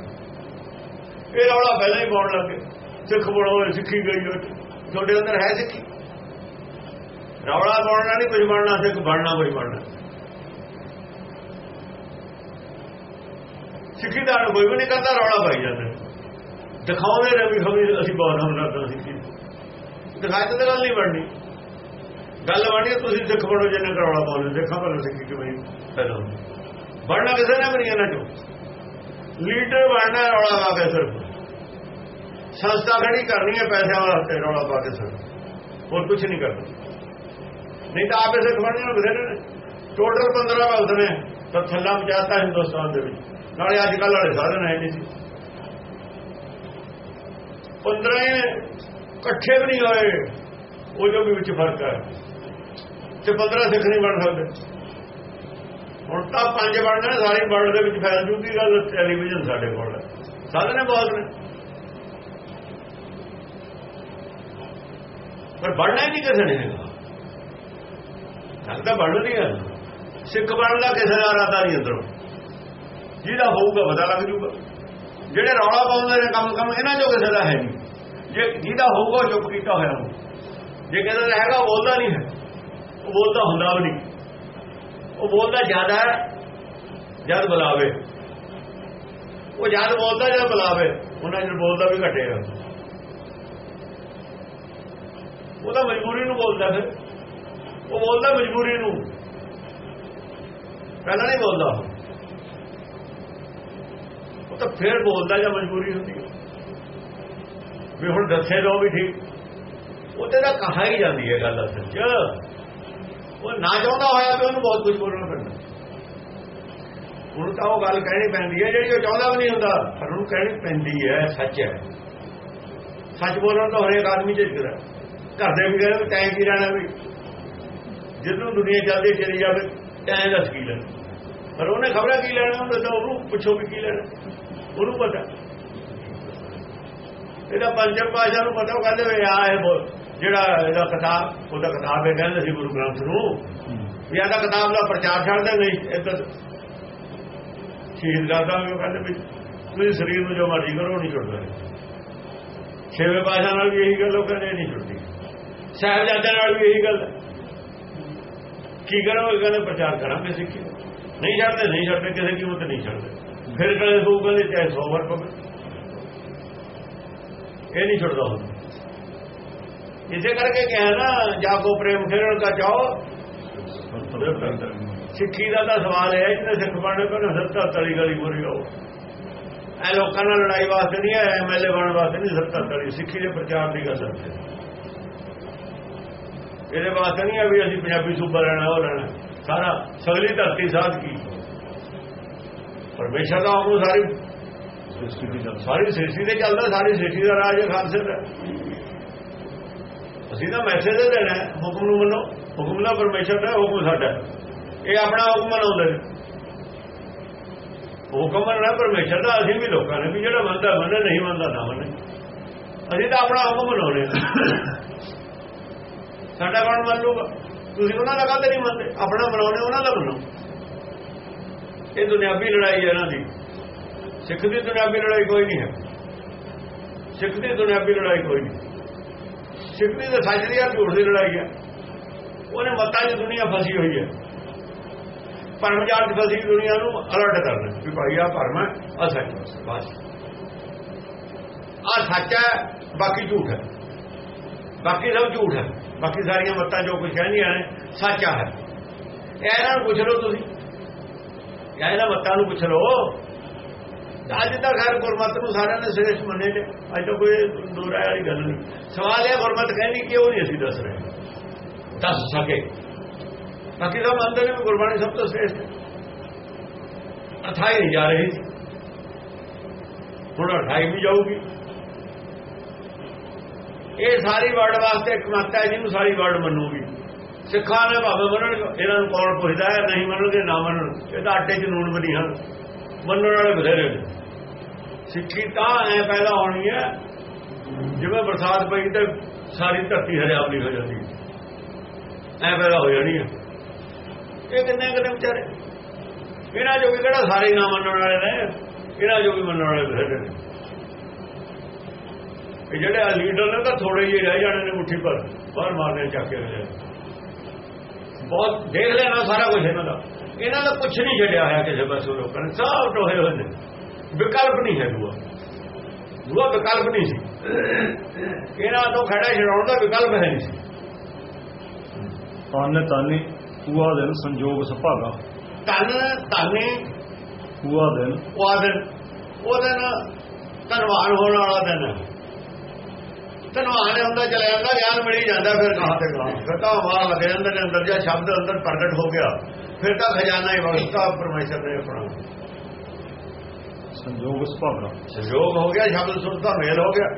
ਇਹ ਰੌਲਾ ਪਹਿਲਾਂ ਹੀ ਪਾਉਣ ਲੱਗੇ ਸਿੱਖ ਬਣੋ ਸਿੱਖੀ ਗਈ ਉਹ ਤੁਹਾਡੇ ਅੰਦਰ ਹੈ ਸਿੱਖੀ? ਰੌਲਾ ਪਾਉਣਾ ਨਹੀਂ ਕੁਝ ਬਣਨਾ, ਸਿੱਖ ਬਣਨਾ, ਕੁਝ ਬਣਨਾ। ਸਿੱਖੀ ਦਾ ਕੋਈ ਵੀ ਨਹੀਂ ਕਰਦਾ, ਰੌਲਾ ਪਾਈ ਜਾਂਦਾ। ਦਿਖਾਉਂਦੇ ਨੇ ਵੀ ਖਬੀ ਅਸੀਂ ਬਹੁਤ ਹਮਦਰਦ ਸਿੱਖੀ। ਦਿਖਾਈ ਤਾਂ ਗੱਲ ਨਹੀਂ ਬਣਨੀ। ਗੱਲ ਬਣਨੀ ਤੁਸੀਂ ਸਿੱਖ ਬਣੋ, ਜਿੰਨੇ ਰੌਲਾ ਪਾਉਂਦੇ ਦੇਖਾਂ ਪਰ ਸਿੱਖੀ ਕਿਵੇਂ ਪਹਿਲਾਂ ਬਣਨਾ ਕਿਸੇ ਨੇ ਵੀ ਨਹੀਂ ਇਹਨਾਂ ਚੋਂ। ਲੀਡਰ ਬਣਨਾ ਰੌਲਾ ਪਾ ਕੇ ਸਿਰਫ। ਸੰਸਥਾ ਖੜੀ ਕਰਨੀ ਹੈ ਪੈਸਿਆਂ ਵਾਸਤੇ ਰੌਲਾ ਪਾ ਕੇ ਸਿਰਫ ਹੋਰ ਕੁਝ ਨਹੀਂ ਕਰਨਾ। ਨਹੀਂ ਤਾਂ ਆਪੇ ਸਿੱਖ ਬਣਨੇ ਬਥੇਰੇ ਟੋਟਲ 15 ਭਗਤ ਨੇ, ਤਾਂ ਥੱਲਾ ਮਚਾਤਾ ਹਿੰਦੁਸਤਾਨ ਦੇ ਵਿੱਚ। ਨਾਲੇ ਅੱਜ ਕੱਲ੍ਹ ਵਾਲੇ ਸਾਧਨ ਹੈ ਨਹੀਂ ਸੀ। 15 ਇਕੱਠੇ ਵੀ ਨਹੀਂ ਹੋਏ ਉਹ ਜੋ ਵੀ ਵਿੱਚ ਫ਼ਰਕ ਹੈ। ਤੇ 15 ਸਿੱਖ ਨਹੀਂ ਬਣ ਸਕਦੇ। ਹੁਣ ਤਾਂ ਪੰਜ ਬਣਨੇ, ਸਾਰੇ ਵਰਲਡ ਦੇ ਵਿੱਚ ਫੈਲ ਜੂਗੀ ਗੱਲ ਟੈਲੀਵਿਜ਼ਨ ਸਾਡੇ ਕੋਲ ਸਾਧਨ ਬਹੁਤ ਨੇ। ਪਰ ਬਣਨਾ ਹੀ ਨਹੀਂ ਕਿਸੇ ਨੇ। ਹੈਗਾ ਗੱਲ ਤਾਂ ਬਣਨੀ ਹੈ ਸਿੱਖ ਬਣਨ ਦਾ ਕਿਸੇ ਦਾ ਇਰਾਦਾ ਨਹੀਂ ਅੰਦਰੋਂ। ਜਿਹਦਾ ਹੋਊਗਾ ਪਤਾ ਲੱਗ ਜੂਗਾ। ਜਿਹੜੇ ਰੌਲਾ ਪਾਉਂਦੇ ਨੇ ਕੰਮ ਕੰਮ, ਇਹਨਾਂ ਚੋਂ ਕਿਸੇ ਦਾ ਹੈ ਨਹੀਂ। ਜੇ ਜਿਹਦਾ ਹੋਊਗਾ ਉਹ ਚੁੱਪ ਕੀਤਾ ਹੋਇਆ ਹੋਊ। ਜੇ ਕਿਸੇ ਦਾ ਹੈਗਾ ਬੋਲਦਾ ਨਹੀਂ ਹੈ। ਉਹ ਬੋਲਦਾ ਹੁੰਦਾ ਵੀ ਨਹੀਂ। ਉਹ ਬੋਲਦਾ ਜ਼ਿਆਦਾ ਹੈ, ਜਦ ਬੁਲਾਵੇ। ਉਹ ਜਦ ਬੋਲਦਾ, ਜਦ ਬੁਲਾਵੇ। ਉਹਨਾਂ ਜਦ ਬੋਲਦਾ ਵੀ ਘਟੇਗਾ। ਉਹਦਾ ਮਜਬੂਰੀ ਨੂੰ ਬੋਲਦਾ ਫਿਰ। ਉਹ ਬੋਲਦਾ ਮਜਬੂਰੀ ਨੂੰ। ਪਹਿਲਾਂ ਨਹੀਂ ਬੋਲਦਾ ਉਹ। ਤਾਂ ਫਿਰ ਬੋਲਦਾ ਜਾਂ ਮਜਬੂਰੀ ਹੁੰਦੀ ਹੈ ਵੀ ਹੁਣ ਦੱਸੇ ਲੋ ਵੀ ਠੀਕ। ਉਹ ਤੇ ਤਾਂ ਕਹਾ ਹੀ ਜਾਂਦੀ ਹੈ ਗੱਲ ਅਸਲ 'ਚ। ਉਹ ਨਾ ਚਾਹੁੰਦਾ ਹੋਇਆ ਤੇ ਉਹਨੂੰ ਬਹੁਤ ਕੁਝ ਬੋਲਣਾ ਪੈਂਦਾ। ਹੁਣ ਤਾਂ ਉਹ ਗੱਲ ਕਹਿਣੀ ਪੈਂਦੀ ਹੈ, ਜਿਹੜੀ ਉਹ ਚਾਹੁੰਦਾ ਵੀ ਨਹੀਂ ਹੁੰਦਾ, ਪਰ ਉਹਨੂੰ ਕਹਿਣੀ ਪੈਂਦੀ ਹੈ ਸੱਚ। ਹੈ ਸੱਚ ਬੋਲਣ ਤਾਂ ਹਰੇਕ ਆਦਮੀ ਝਿਜਕਦਾ ਘਰ ਦੇ ਵੀ ਕਹਿੰਦੇ ਟਾਈਮ ਕੀ ਰਹਿਣਾ ਵੀ? ਜਿੱਦੋਂ ਦੁਨੀਆ ਚੱਲਦੀ ਚਲੀ ਜਾਵੇ ਟਾਈਮ ਦਾ ਕੀ ਲੈਣਾ? ਪਰ ਉਹਨੇ ਖਬਰਾਂ ਕੀ ਲੈਣਾ ਹੁੰਦਾ ਤਾਂ ਉਹਨੂੰ ਪੁੱਛੋ ਵੀ ਕੀ ਲੈਣਾ। ਉਹਨੂੰ ਪਤਾ। ਇਹਦਾ ਪੰਜਮ ਪਾਸ਼ਾ ਨੂੰ ਪਤਾ, ਉਹ ਕਹਿੰਦੇ ਵੇ ਆ ਇਹ ਜਿਹੜਾ ਇਹਦਾ ਕਿਤਾਬ, ਉਹਦਾ ਕਿਤਾਬ ਇਹ ਕਹਿੰਦੇ ਸੀ ਗੁਰੂ ਗ੍ਰੰਥ ਨੂੰ ਵੀ ਇਹਦਾ ਕਿਤਾਬ ਦਾ ਪ੍ਰਚਾਰ ਛੱਡਦੇ ਨਹੀਂ ਇੱਧਰ ਸ਼ਹੀਦ ਕਰਦਾ ਵੀ ਉਹ ਕਹਿੰਦੇ ਵੀ ਤੁਸੀਂ ਸਰੀਰ ਨੂੰ ਜੋ ਮਰਜ਼ੀ ਕਰੋ ਨਹੀਂ ਛੁੱਟਦਾ। ਛੇਵੇਂ ਪਾਸ਼ਾ ਨਾਲ ਵੀ ਇਹੀ ਗੱਲ ਉਹ ਕਹਿੰਦੇ ਨਹੀਂ ਛੁੱਟਦੀ। ਸਾਹਿਬਜ਼ਾਦਿਆਂ ਨਾਲ ਵੀ ਇਹੀ ਗੱਲ ਕੀ ਕਰੋ ਕਹਿੰਦੇ ਪ੍ਰਚਾਰ ਕਰਾਂਗੇ ਸਿੱਖੀ। ਨਹੀਂ ਛੱਡਦੇ ਨਹੀਂ ਛੱਡਦੇ, ਕਿਸੇ ਕੀਮਤ ਨਹੀਂ ਛੱਡਦੇ। ਫਿਰ ਕਹਿੰਦੇ ਸੂ ਕਹਿੰਦੇ ਚਾਹੇ 100 ਵਾਰ ਪਵੇ ਇਹ ਨਹੀਂ ਛੱਡਦਾ ਹੁੰਦਾ ਇਸੇ ਕਰਕੇ ਕਿਹਾ ਨਾ, ਜਾਗੋ ਪ੍ਰੇਮ ਖੇਡਣ ਦਾ ਚਾਹੋ। ਸਿੱਖੀ ਦਾ ਤਾਂ ਸਵਾਲ ਹੈ ਜਿਹਨੇ ਸਿੱਖ ਬਣਨੇ ਪਹਿਲਾਂ ਸੱਤਾ ਤਲੀ ਗਲੀ ਬੁਰੀ ਹੋ ਐ ਲੋਕਾਂ ਨਾਲ ਲੜਾਈ ਵਾਸਤੇ ਨਹੀਂ ਹੈ ਐਮਐਲਏ ਬਣਨ ਵਾਸਤੇ ਨਹੀਂ ਸੱਤਾ ਤਲੀ। ਸਿੱਖੀ ਦੇ ਪ੍ਰਚਾਰ ਦੀ ਗੱਲ ਹੈ। ਇਹਦੇ ਵਾਸਤੇ ਨਹੀਂ ਹੈ ਵੀ ਅਸੀਂ ਪੰਜਾਬੀ ਸੂਬਾ ਰਹਿਣਾ ਉਹ ਰਹਿਣਾ ਸਾਰਾ ਸਗਲੀ ਧਰਤੀ ਸਾਧ ਕੀ? ਪਰਮੇਸ਼ਰ ਦਾ ਉਹ ਸਾਰੀ ਸਾਰੀ ਸ੍ਰਿਸ਼ਟੀ ਤੇ ਚੱਲਦਾ, ਸਾਰੀ ਸ੍ਰਿਸ਼ਟੀ ਦਾ ਰਾਜ ਖਾਲਸੇ ਦਾ। ਅਸੀਂ ਤਾਂ ਮੈਸੇਜ ਦੇ ਦੇਣਾ ਹੁਕਮ ਨੂੰ ਮੰਨੋ। ਹੁਕਮ ਦਾ ਪਰਮੇਸ਼ਰ ਦਾ ਹੁਕਮ ਸਾਡਾ। ਇਹ ਆਪਣਾ ਹੁਕਮ ਮਨਾਉਂਦੇ ਨੇ। ਹੁਕਮ ਮੰਨਣਾ ਪਰਮੇਸ਼ਰ ਦਾ, ਅਸੀਂ ਵੀ ਲੋਕਾਂ ਨੇ ਵੀ ਜਿਹੜਾ ਮੰਨਦਾ, ਮੰਨੇ, ਨਹੀਂ ਮੰਨਦਾ, ਨਾ ਮੰਨੇ। ਅਸੀਂ ਤਾਂ ਆਪਣਾ ਹੁਕਮ ਮਨਾਉਣੇ ਸਾਡਾ ਕੌਣ ਮੰਨ? ਲੂਗਾ ਤੁਸੀਂ ਉਹਨਾਂ ਦਾ ਕਾਹਦੇ ਨਹੀਂ ਮੰਨਦੇ? ਆਪਣਾ ਮਨਾਉਣੇ ਉਹਨਾਂ ਦਾ ਮੰਨੋ ਇਹ ਦੁਨਿਆਵੀ ਲੜਾਈ ਹੈ ਇਹਨਾਂ ਦੀ। ਸਿੱਖ ਦੀ ਦੁਨਿਆਵੀ ਲੜਾਈ ਕੋਈ ਨਹੀਂ ਹੈ। ਸਿੱਖ ਦੀ ਦੁਨਿਆਵੀ ਲੜਾਈ ਕੋਈ ਨਹੀਂ। ਸਿੱਖ ਦੀ ਤਾਂ ਸੱਚ ਦੀ ਆ ਝੂਠ ਦੀ ਲੜਾਈ ਹੈ। ਉਹਨੇ ਮਤਾਂ 'ਚ ਦੁਨੀਆ ਫਸੀ ਹੋਈ ਹੈ। ਪਰਮ ਜਾਲ 'ਚ ਫਸੀ ਦੁਨੀਆ ਨੂੰ ਅਲਰਟ ਕਰਨਾ ਵੀ ਭਾਈ ਆ ਭਰਮ ਹੈ ਆ ਸੱਚ ਬਸ। ਆ ਸੱਚ ਹੈ, ਬਾਕੀ ਝੂਠ ਹੈ। ਬਾਕੀ ਸਭ ਝੂਠ ਹੈ। ਬਾਕੀ ਸਾਰੀਆਂ ਮਤਾਂ ਜੋ ਕੁਝ ਕਹਿੰਦੀਆਂ ਨੇ, ਸੱਚਾ ਹੈ। ਇਹਨਾਂ ਨੂੰ ਪੁੱਛ ਲਓ ਤੁਸੀਂ। ਜਾਂ ਇਹਨਾਂ ਮਤਾਂ ਨੂੰ ਪੁੱਛ ਲਓ। ਅੱਜ ਤਾਂ ਖੈਰ ਗੁਰਮਤ ਨੂੰ ਸਾਰਿਆਂ ਨੇ ਸਿਰੇਸ਼ ਮੰਨੇ ਨੇ। ਅੱਜ ਤਾਂ ਕੋਈ ਦੋਰਾ ਵਾਲੀ ਗੱਲ ਨਹੀਂ। ਸਵਾਲ ਇਹ ਗੁਰਮਤ ਕਹਿੰਦੀ ਕਿ ਉਹ ਨਹੀਂ ਅਸੀਂ ਦੱਸ ਰਹੇ। ਦੱਸ ਸਕੇ। ਬਾਕੀ ਸਭ ਮੰਨਦੇ ਨੇ ਗੁਰਬਾਣੀ ਸਭ ਤੋਂ ਸ੍ਰੇਸ਼ਟ ਅਥਾਈ ਨਹੀਂ ਜਾ ਰਹੀ। ਹੁਣ ਅਠਾਈ ਵੀ ਜਾਊਗੀ। ਇਹ ਸਾਰੀ ਵਰਡ ਵਾਸਤੇ ਇੱਕ ਮਤ ਹੈ, ਜਿਹਨੂੰ ਸਾਰੀ ਵਰਡ ਮੰਨੂਗੀ। ਸਿੱਖਾਂ ਨੇ ਭਾਵੇਂ ਮੰਨਣ ਇਹਨਾਂ ਨੂੰ ਕੌਣ ਪੁੱਛਦਾ ਹੈ, ਨਹੀਂ ਮੰਨਣਗੇ, ਨਾ ਮੰਨਣ। ਇਹ ਤਾਂ ਆਟੇ 'ਚ ਨੂਣ ਬਣੀ ਹਨ। ਮੰਨਣ ਵਾਲੇ ਬਥੇਰੇ ਨੇ। ਸਿੱਖੀ ਤਾਂ ਐ ਪੈਦਾ ਹੋਣੀ ਹੈ, ਜਿਵੇਂ ਬਰਸਾਤ ਪਈ ਤੇ ਸਾਰੀ ਧਰਤੀ ਹਰਿਆਵਲੀ ਹੋ ਜਾਂਦੀ ਐ ਪੈਦਾ ਹੋ ਜਾਣੀ ਹੈ। ਇਹ ਕਿੰਨੇ ਕਿੰਨੇ ਵਿਚਾਰੇ? ਇਹਨਾਂ ਜੋ ਵੀ ਕਿਹੜਾ ਸਾਰੇ ਨਾ ਮੰਨਣ ਵਾਲੇ ਨੇ? ਇਹਨਾਂ ਜੋ ਵੀ ਮੰਨਣ ਵਾਲੇ ਬਥੇਰੇ ਨੇ। ਇਹ ਜਿਹੜੇ ਆ ਲੀਡਰ ਨੇ ਤਾਂ ਥੋੜੇ ਜਿਹੇ ਰਹਿ ਜਾਣੇ ਨੇ ਮੁੱਠੀ ਪਰ ਬਾਹਰ ਮਾਰਨੇ ਚੱਕ ਕੇ ਲੈ ਬਹੁਤ ਦੇਖ ਲੈਣਾ ਸਾਰਾ ਕੁਝ ਇਹਨਾਂ ਦਾ। ਇਹਨਾਂ ਦਾ ਕੁਝ ਨਹੀਂ ਛੱਡਿਆ ਹੋਇਆ ਕਿਸੇ ਪਾਸੇ ਲੋਕਾਂ ਨੇ ਸਭ ਟੋਏ ਹੋਏ ਨੇ। ਵਿਕਲਪ ਨਹੀਂ ਹੈ ਦੂਆ। ਦੂਆ ਵਿਕਲਪ ਨਹੀਂ ਸੀ। ਇਹਨਾਂ ਤੋਂ ਖੜਾ ਛਡਾਉਣ ਦਾ ਵਿਕਲਪ ਹੈ ਨਹੀਂ ਸੀ। ਤਾਨੇ ਤਾਨੀ ਪੂਆ ਦਿਨ ਸੰਜੋਗ ਸੁਭਾਗਾ। ਤਨ ਤਾਨੇ ਪੂਆ ਦਿਨ। ਉਹ ਦਿਨ। ਉਹ ਦਿਨ ਧਨਵਾਨ ਹੋਣ ਵਾਲਾ ਦਿਨ ਧਨਵਾਨ ਹੁੰਦਾ ਚਲਾ ਜਾਂਦਾ ਗਿਆਨ ਮਿਲ ਹੀ ਜਾਂਦਾ ਫਿਰ ਕਹਾਂ ਤੇ ਕਹਾਂ ਫਿਰ ਤਾਂ ਮਾਰ ਲੱਗ ਜਾਂਦੇ ਨੇ ਅੰਦਰ ਜਾਂ ਸ਼ਬਦ ਅੰਦਰ ਪ੍ਰਗਟ ਹੋ ਗਿਆ। ਫਿਰ ਤਾਂ ਖਜ਼ਾਨਾ ਹੀ ਬਖਸ਼ਤਾ ਪਰਮੇਸ਼ਰ ਨੇ ਆਪਣਾ। ਸੰਜੋਗ ਸੁਭਾਗਾ ਸੰਯੋਗ ਹੋ ਗਿਆ ਸ਼ਬਦ ਸੁਰਤ ਦਾ ਮੇਲ ਹੋ ਗਿਆ।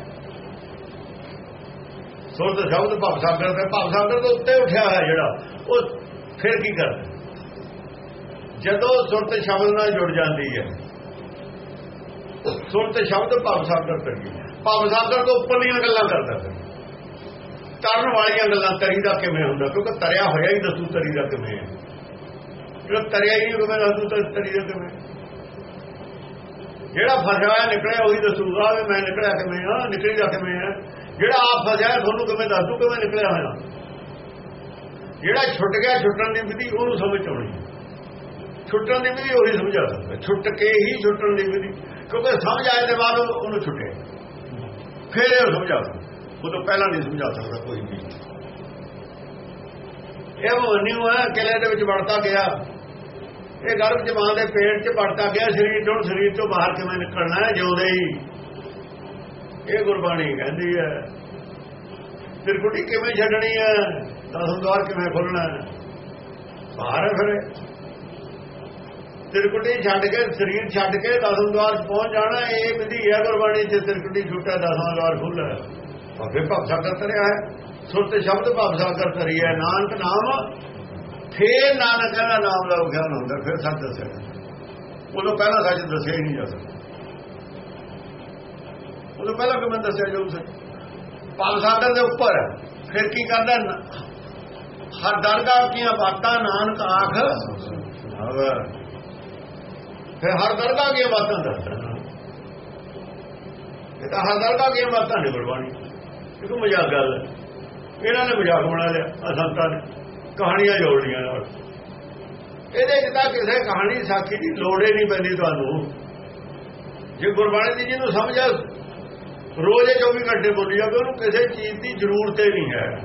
ਸੁਰਤ ਸ਼ਬਦ ਭਵ ਸਾਗਰ ਤੇ ਭਵ ਸਾਗਰ ਤੋਂ ਉੱਤੇ ਉੱਠਿਆ ਹੋਇਆ ਜਿਹੜਾ ਉਹ ਫਿਰ ਕੀ ਕਰਦਾ? ਜਦੋਂ ਸੁਰਤ ਸ਼ਬਦ ਨਾਲ ਜੁੜ ਜਾਂਦੀ ਹੈ ਸੁਰਤ ਸ਼ਬਦ ਭਵ ਸਾਗਰ ਕਰੀ ਭਾਵ ਸਾਗਰ ਤੋਂ ਉੱਪਰਲੀਆਂ ਗੱਲਾਂ ਕਰਦਾ ਤਰਨ ਵਾਲੀਆਂ ਗੱਲਾਂ ਤਰੀ ਦਾ ਕਿਵੇਂ ਹੁੰਦਾ? ਕਿਉਂਕਿ ਤਰਿਆ ਹੋਇਆ ਹੀ ਦੱਸੂ ਤਰੀ ਦਾ ਕਿਵੇਂ ਹੈ। ਜਿਹੜਾ ਤਰਿਆ ਹੀ ਕਿਵੇਂ ਦੱਸੂ ਤਾਂ ਤਰੀ ਦਾ ਕਿਵੇਂ ਜਿਹੜਾ ਫਸਿਆ ਹੋਇਆ ਨਿਕਲਿਆ, ਉਹੀ ਦੱਸੂਗਾ ਵੀ ਮੈਂ ਨਿਕਲਿਆ ਕਿਵੇਂ ਆ ਨਿਕਲੀ ਦਾ ਕਿਵੇਂ ਆ ਜਿਹੜਾ ਆਪ ਫਸਿਆ ਤੁਹਾਨੂੰ ਕਿਵੇਂ ਦੱਸੂ ਕਿਵੇਂ ਨਿਕਲਿਆ ਹੋਇਆ? ਜਿਹੜਾ ਛੁੱਟ ਗਿਆ ਛੁੱਟਣ ਦੀ ਵਿਧੀ, ਉਹਨੂੰ ਸਮਝ ਆਉਣੀ ਛੁੱਟਣ ਦੀ ਵਿਧੀ, ਉਹੀ ਸਮਝਾ ਸਕਦਾ। ਛੁੱਟ ਕੇ ਹੀ ਛੁੱਟਣ ਦੀ ਵਿਧੀ। ਕਿਉਂਕਿ ਸਮਝ ਆਏ ਦੇ ਬਾਅਦ ਉਹਨੂੰ ਛੁੱਟੇ ਫਿਰ ਇਹ ਸਮਝਾ ਸਕਦਾ ਉਹ ਤੋਂ ਪਹਿਲਾਂ ਨਹੀਂ ਸਮਝਾ ਸਕਦਾ ਕੋਈ ਵੀ। ਇਹ ਮਨਿਓ ਹੈ, ਕਿਲੇ ਦੇ ਵਿੱਚ ਵੜਦਾ ਗਿਆ ਇਹ ਗਰਭ ਚ ਦੇ ਪੇਟ ਚ ਵੜਦਾ ਗਿਆ ਸਰੀਰ ਤੋਂ ਸਰੀਰ ਤੋਂ ਬਾਹਰ ਕਿਵੇਂ ਨਿਕਲਣਾ ਹੈ, ਜਿਉਂਦੇ ਹੀ। ਇਹ ਗੁਰਬਾਣੀ ਕਹਿੰਦੀ ਹੈ ਤਿਰਕੁਟੀ ਕਿਵੇਂ ਛੱਡਣੀ ਹੈ? ਦਸਮ ਦਸੰਦਾਰ ਕਿਵੇਂ ਖੁੱਲਣਾ ਹੈ? ਬਾਹਰ ਫਿਰ ਤਿਰਕੁਟੀ ਛੱਡ ਕੇ ਸਰੀਰ ਛੱਡ ਕੇ ਦਸੰਦਾਰ ਪਹੁੰਚ ਜਾਣਾ ਇਹ ਵਿਧੀ ਹੈ ਗੁਰਬਾਣੀ ਚ ਤਿਰਕੁਟੀ ਛੁੱਟਾ ਦਸੰਦਾਰ ਖੁੱਲ੍ਹਾ ਆਪੇ ਭਵ ਸਾਗਰ ਤਰਿਆ ਹੈ। ਸੁਰਤ ਸ਼ਬਦ ਭਵ ਸਾਗਰ ਤਰਿਆ ਨਾਨਕ ਨਾਮ ਫੇਰ ਨਾਨਕ ਦਾ ਨਾਮ ਦਾ ਗਿਆਨ ਹੁੰਦਾ ਫਿਰ ਸੱਚ ਦੱਸਿਆ ਉਦੋਂ ਪਹਿਲਾਂ ਸੱਚ ਦੱਸਿਆ ਹੀ ਨਹੀਂ ਜਾ ਸਕਦਾ। ਉਦੋਂ ਪਹਿਲਾਂ ਕਿਵੇਂ ਦੱਸਿਆ ਜਾਊ ਸੱਚ? ਭਵ ਸਾਗਰ ਦੇ ਉੱਪਰ ਹੈ। ਫਿਰ ਕੀ ਕਰਦਾ? ਹਰ ਦਰਗਾਹ ਕੀਆਂ ਬਾਤਾਂ ਨਾਨਕ ਆਖ। ਹਵਾ ਫਿਰ ਹਰ ਦਰਗਾਹ ਦੀਆਂ ਬਾਤਾਂ ਦੱਸਦਾ ਇਹ ਤਾਂ ਹਰ ਦਰਗਾਹ ਦੀਆਂ ਬਾਤਾਂ ਨੇ ਗੁਰਬਾਣੀ। ਇਹ ਕੋਈ ਮਜ਼ਾਕ ਗੱਲ ਹੈ। ਇਹਨਾਂ ਨੇ ਮਜ਼ਾਕ ਬਣਾ ਲਿਆ ਅਸੰਤਾਂ ਨੇ। ਕਹਾਣੀਆਂ ਜੋੜਨੀਆਂ ਨਾਲ। ਇਹਦੇ ਚ ਤਾਂ ਕਿਸੇ ਕਹਾਣੀ ਸਾਖੀ ਦੀ ਲੋੜ ਹੀ ਨਹੀਂ ਪੈਂਦੀ ਤੁਹਾਨੂੰ। ਜੇ ਗੁਰਬਾਣੀ ਦੀ ਜਿਹਨੂੰ ਸਮਝਾ ਰੋਜ਼ 24 ਘੰਟੇ ਬੋਲੀ ਜਾਵੇ, ਉਹਨੂੰ ਕਿਸੇ ਚੀਜ਼ ਦੀ ਜ਼ਰੂਰਤ ਹੀ ਨਹੀਂ ਹੈ।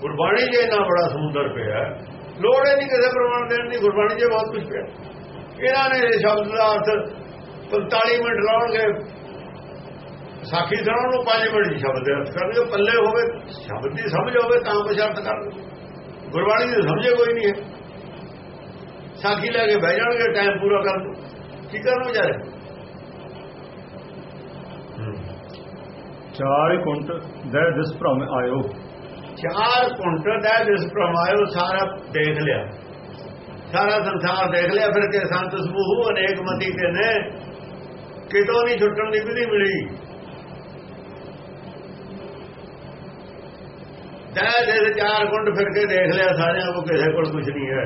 ਗੁਰਬਾਣੀ ਜੇ ਨਾ ਬੜਾ ਸਮੁੰਦਰ ਪਿਆ, ਲੋੜ ਹੀ ਨਹੀਂ ਕਿਸੇ ਪ੍ਰਮਾਣ ਦੇਣ ਦੀ। ਗੁਰਬਾਣੀ 'ਚ ਬਹੁਤ ਕੁਝ ਪਿਆ। ਇਹਨਾਂ ਨੇ ਸ਼ਬਦ ਦਾ ਅਰਥ 45 ਮਿੰਟ ਲਾਉਣਗੇ। ਸਾਖੀ ਸੁਣਾਉਣ ਨੂੰ 5 ਮਿੰਟ ਦੀ ਸ਼ਬਦ ਦੇ ਅਰਥ ਕਰਨਗੇ। ਪੱਲੇ ਹੋਵੇ ਸ਼ਬਦ ਦੀ ਸਮਝ ਹੋਵੇ ਤਾਂ ਬਸ਼ਰਤ ਕਰਨ ਗੁਰਬਾਣੀ ਦੀ ਸਮਝੇ ਕੋਈ ਨਹੀਂ ਹੈ। ਸਾਖੀ ਲੈ ਕੇ ਬਹਿ ਜਾਣਗੇ ਟਾਈਮ ਪੂਰਾ ਕਰਨ ਕੀ ਕਰਨ ਵਿਚਾਰੇ? ਚਾਰ ਕੁੰਟ ਦੇ ਦਿਸ ਭ੍ਰਮ ਆਇਓ। ਚਾਰ ਕੁੰਟ ਦਾ ਜਿਸ ਪ੍ਰਮਾਇਓ ਸਾਰਾ ਦੇਖ ਲਿਆ। ਸਾਰਾ ਸੰਸਾਰ ਦੇਖ ਲਿਆ ਫਿਰ ਕੇ ਸੰਤ ਸਮੂਹ ਅਨੇਕ ਮਤੀ ਕੇ ਨੇ। ਕਿਤੋਂ ਨਹੀਂ ਛੁੱਟਣ ਦੀ ਵਿਧੀ ਮਿਲੀ। ਦਾ ਦੇ ਚਾਰ ਕੁੰਡ ਫਿਰ ਕੇ ਦੇਖ ਲਿਆ ਸਾਰਿਆਂ ਕੋ ਕਿਸੇ ਕੋਲ ਕੁਝ ਨਹੀਂ ਹੈ।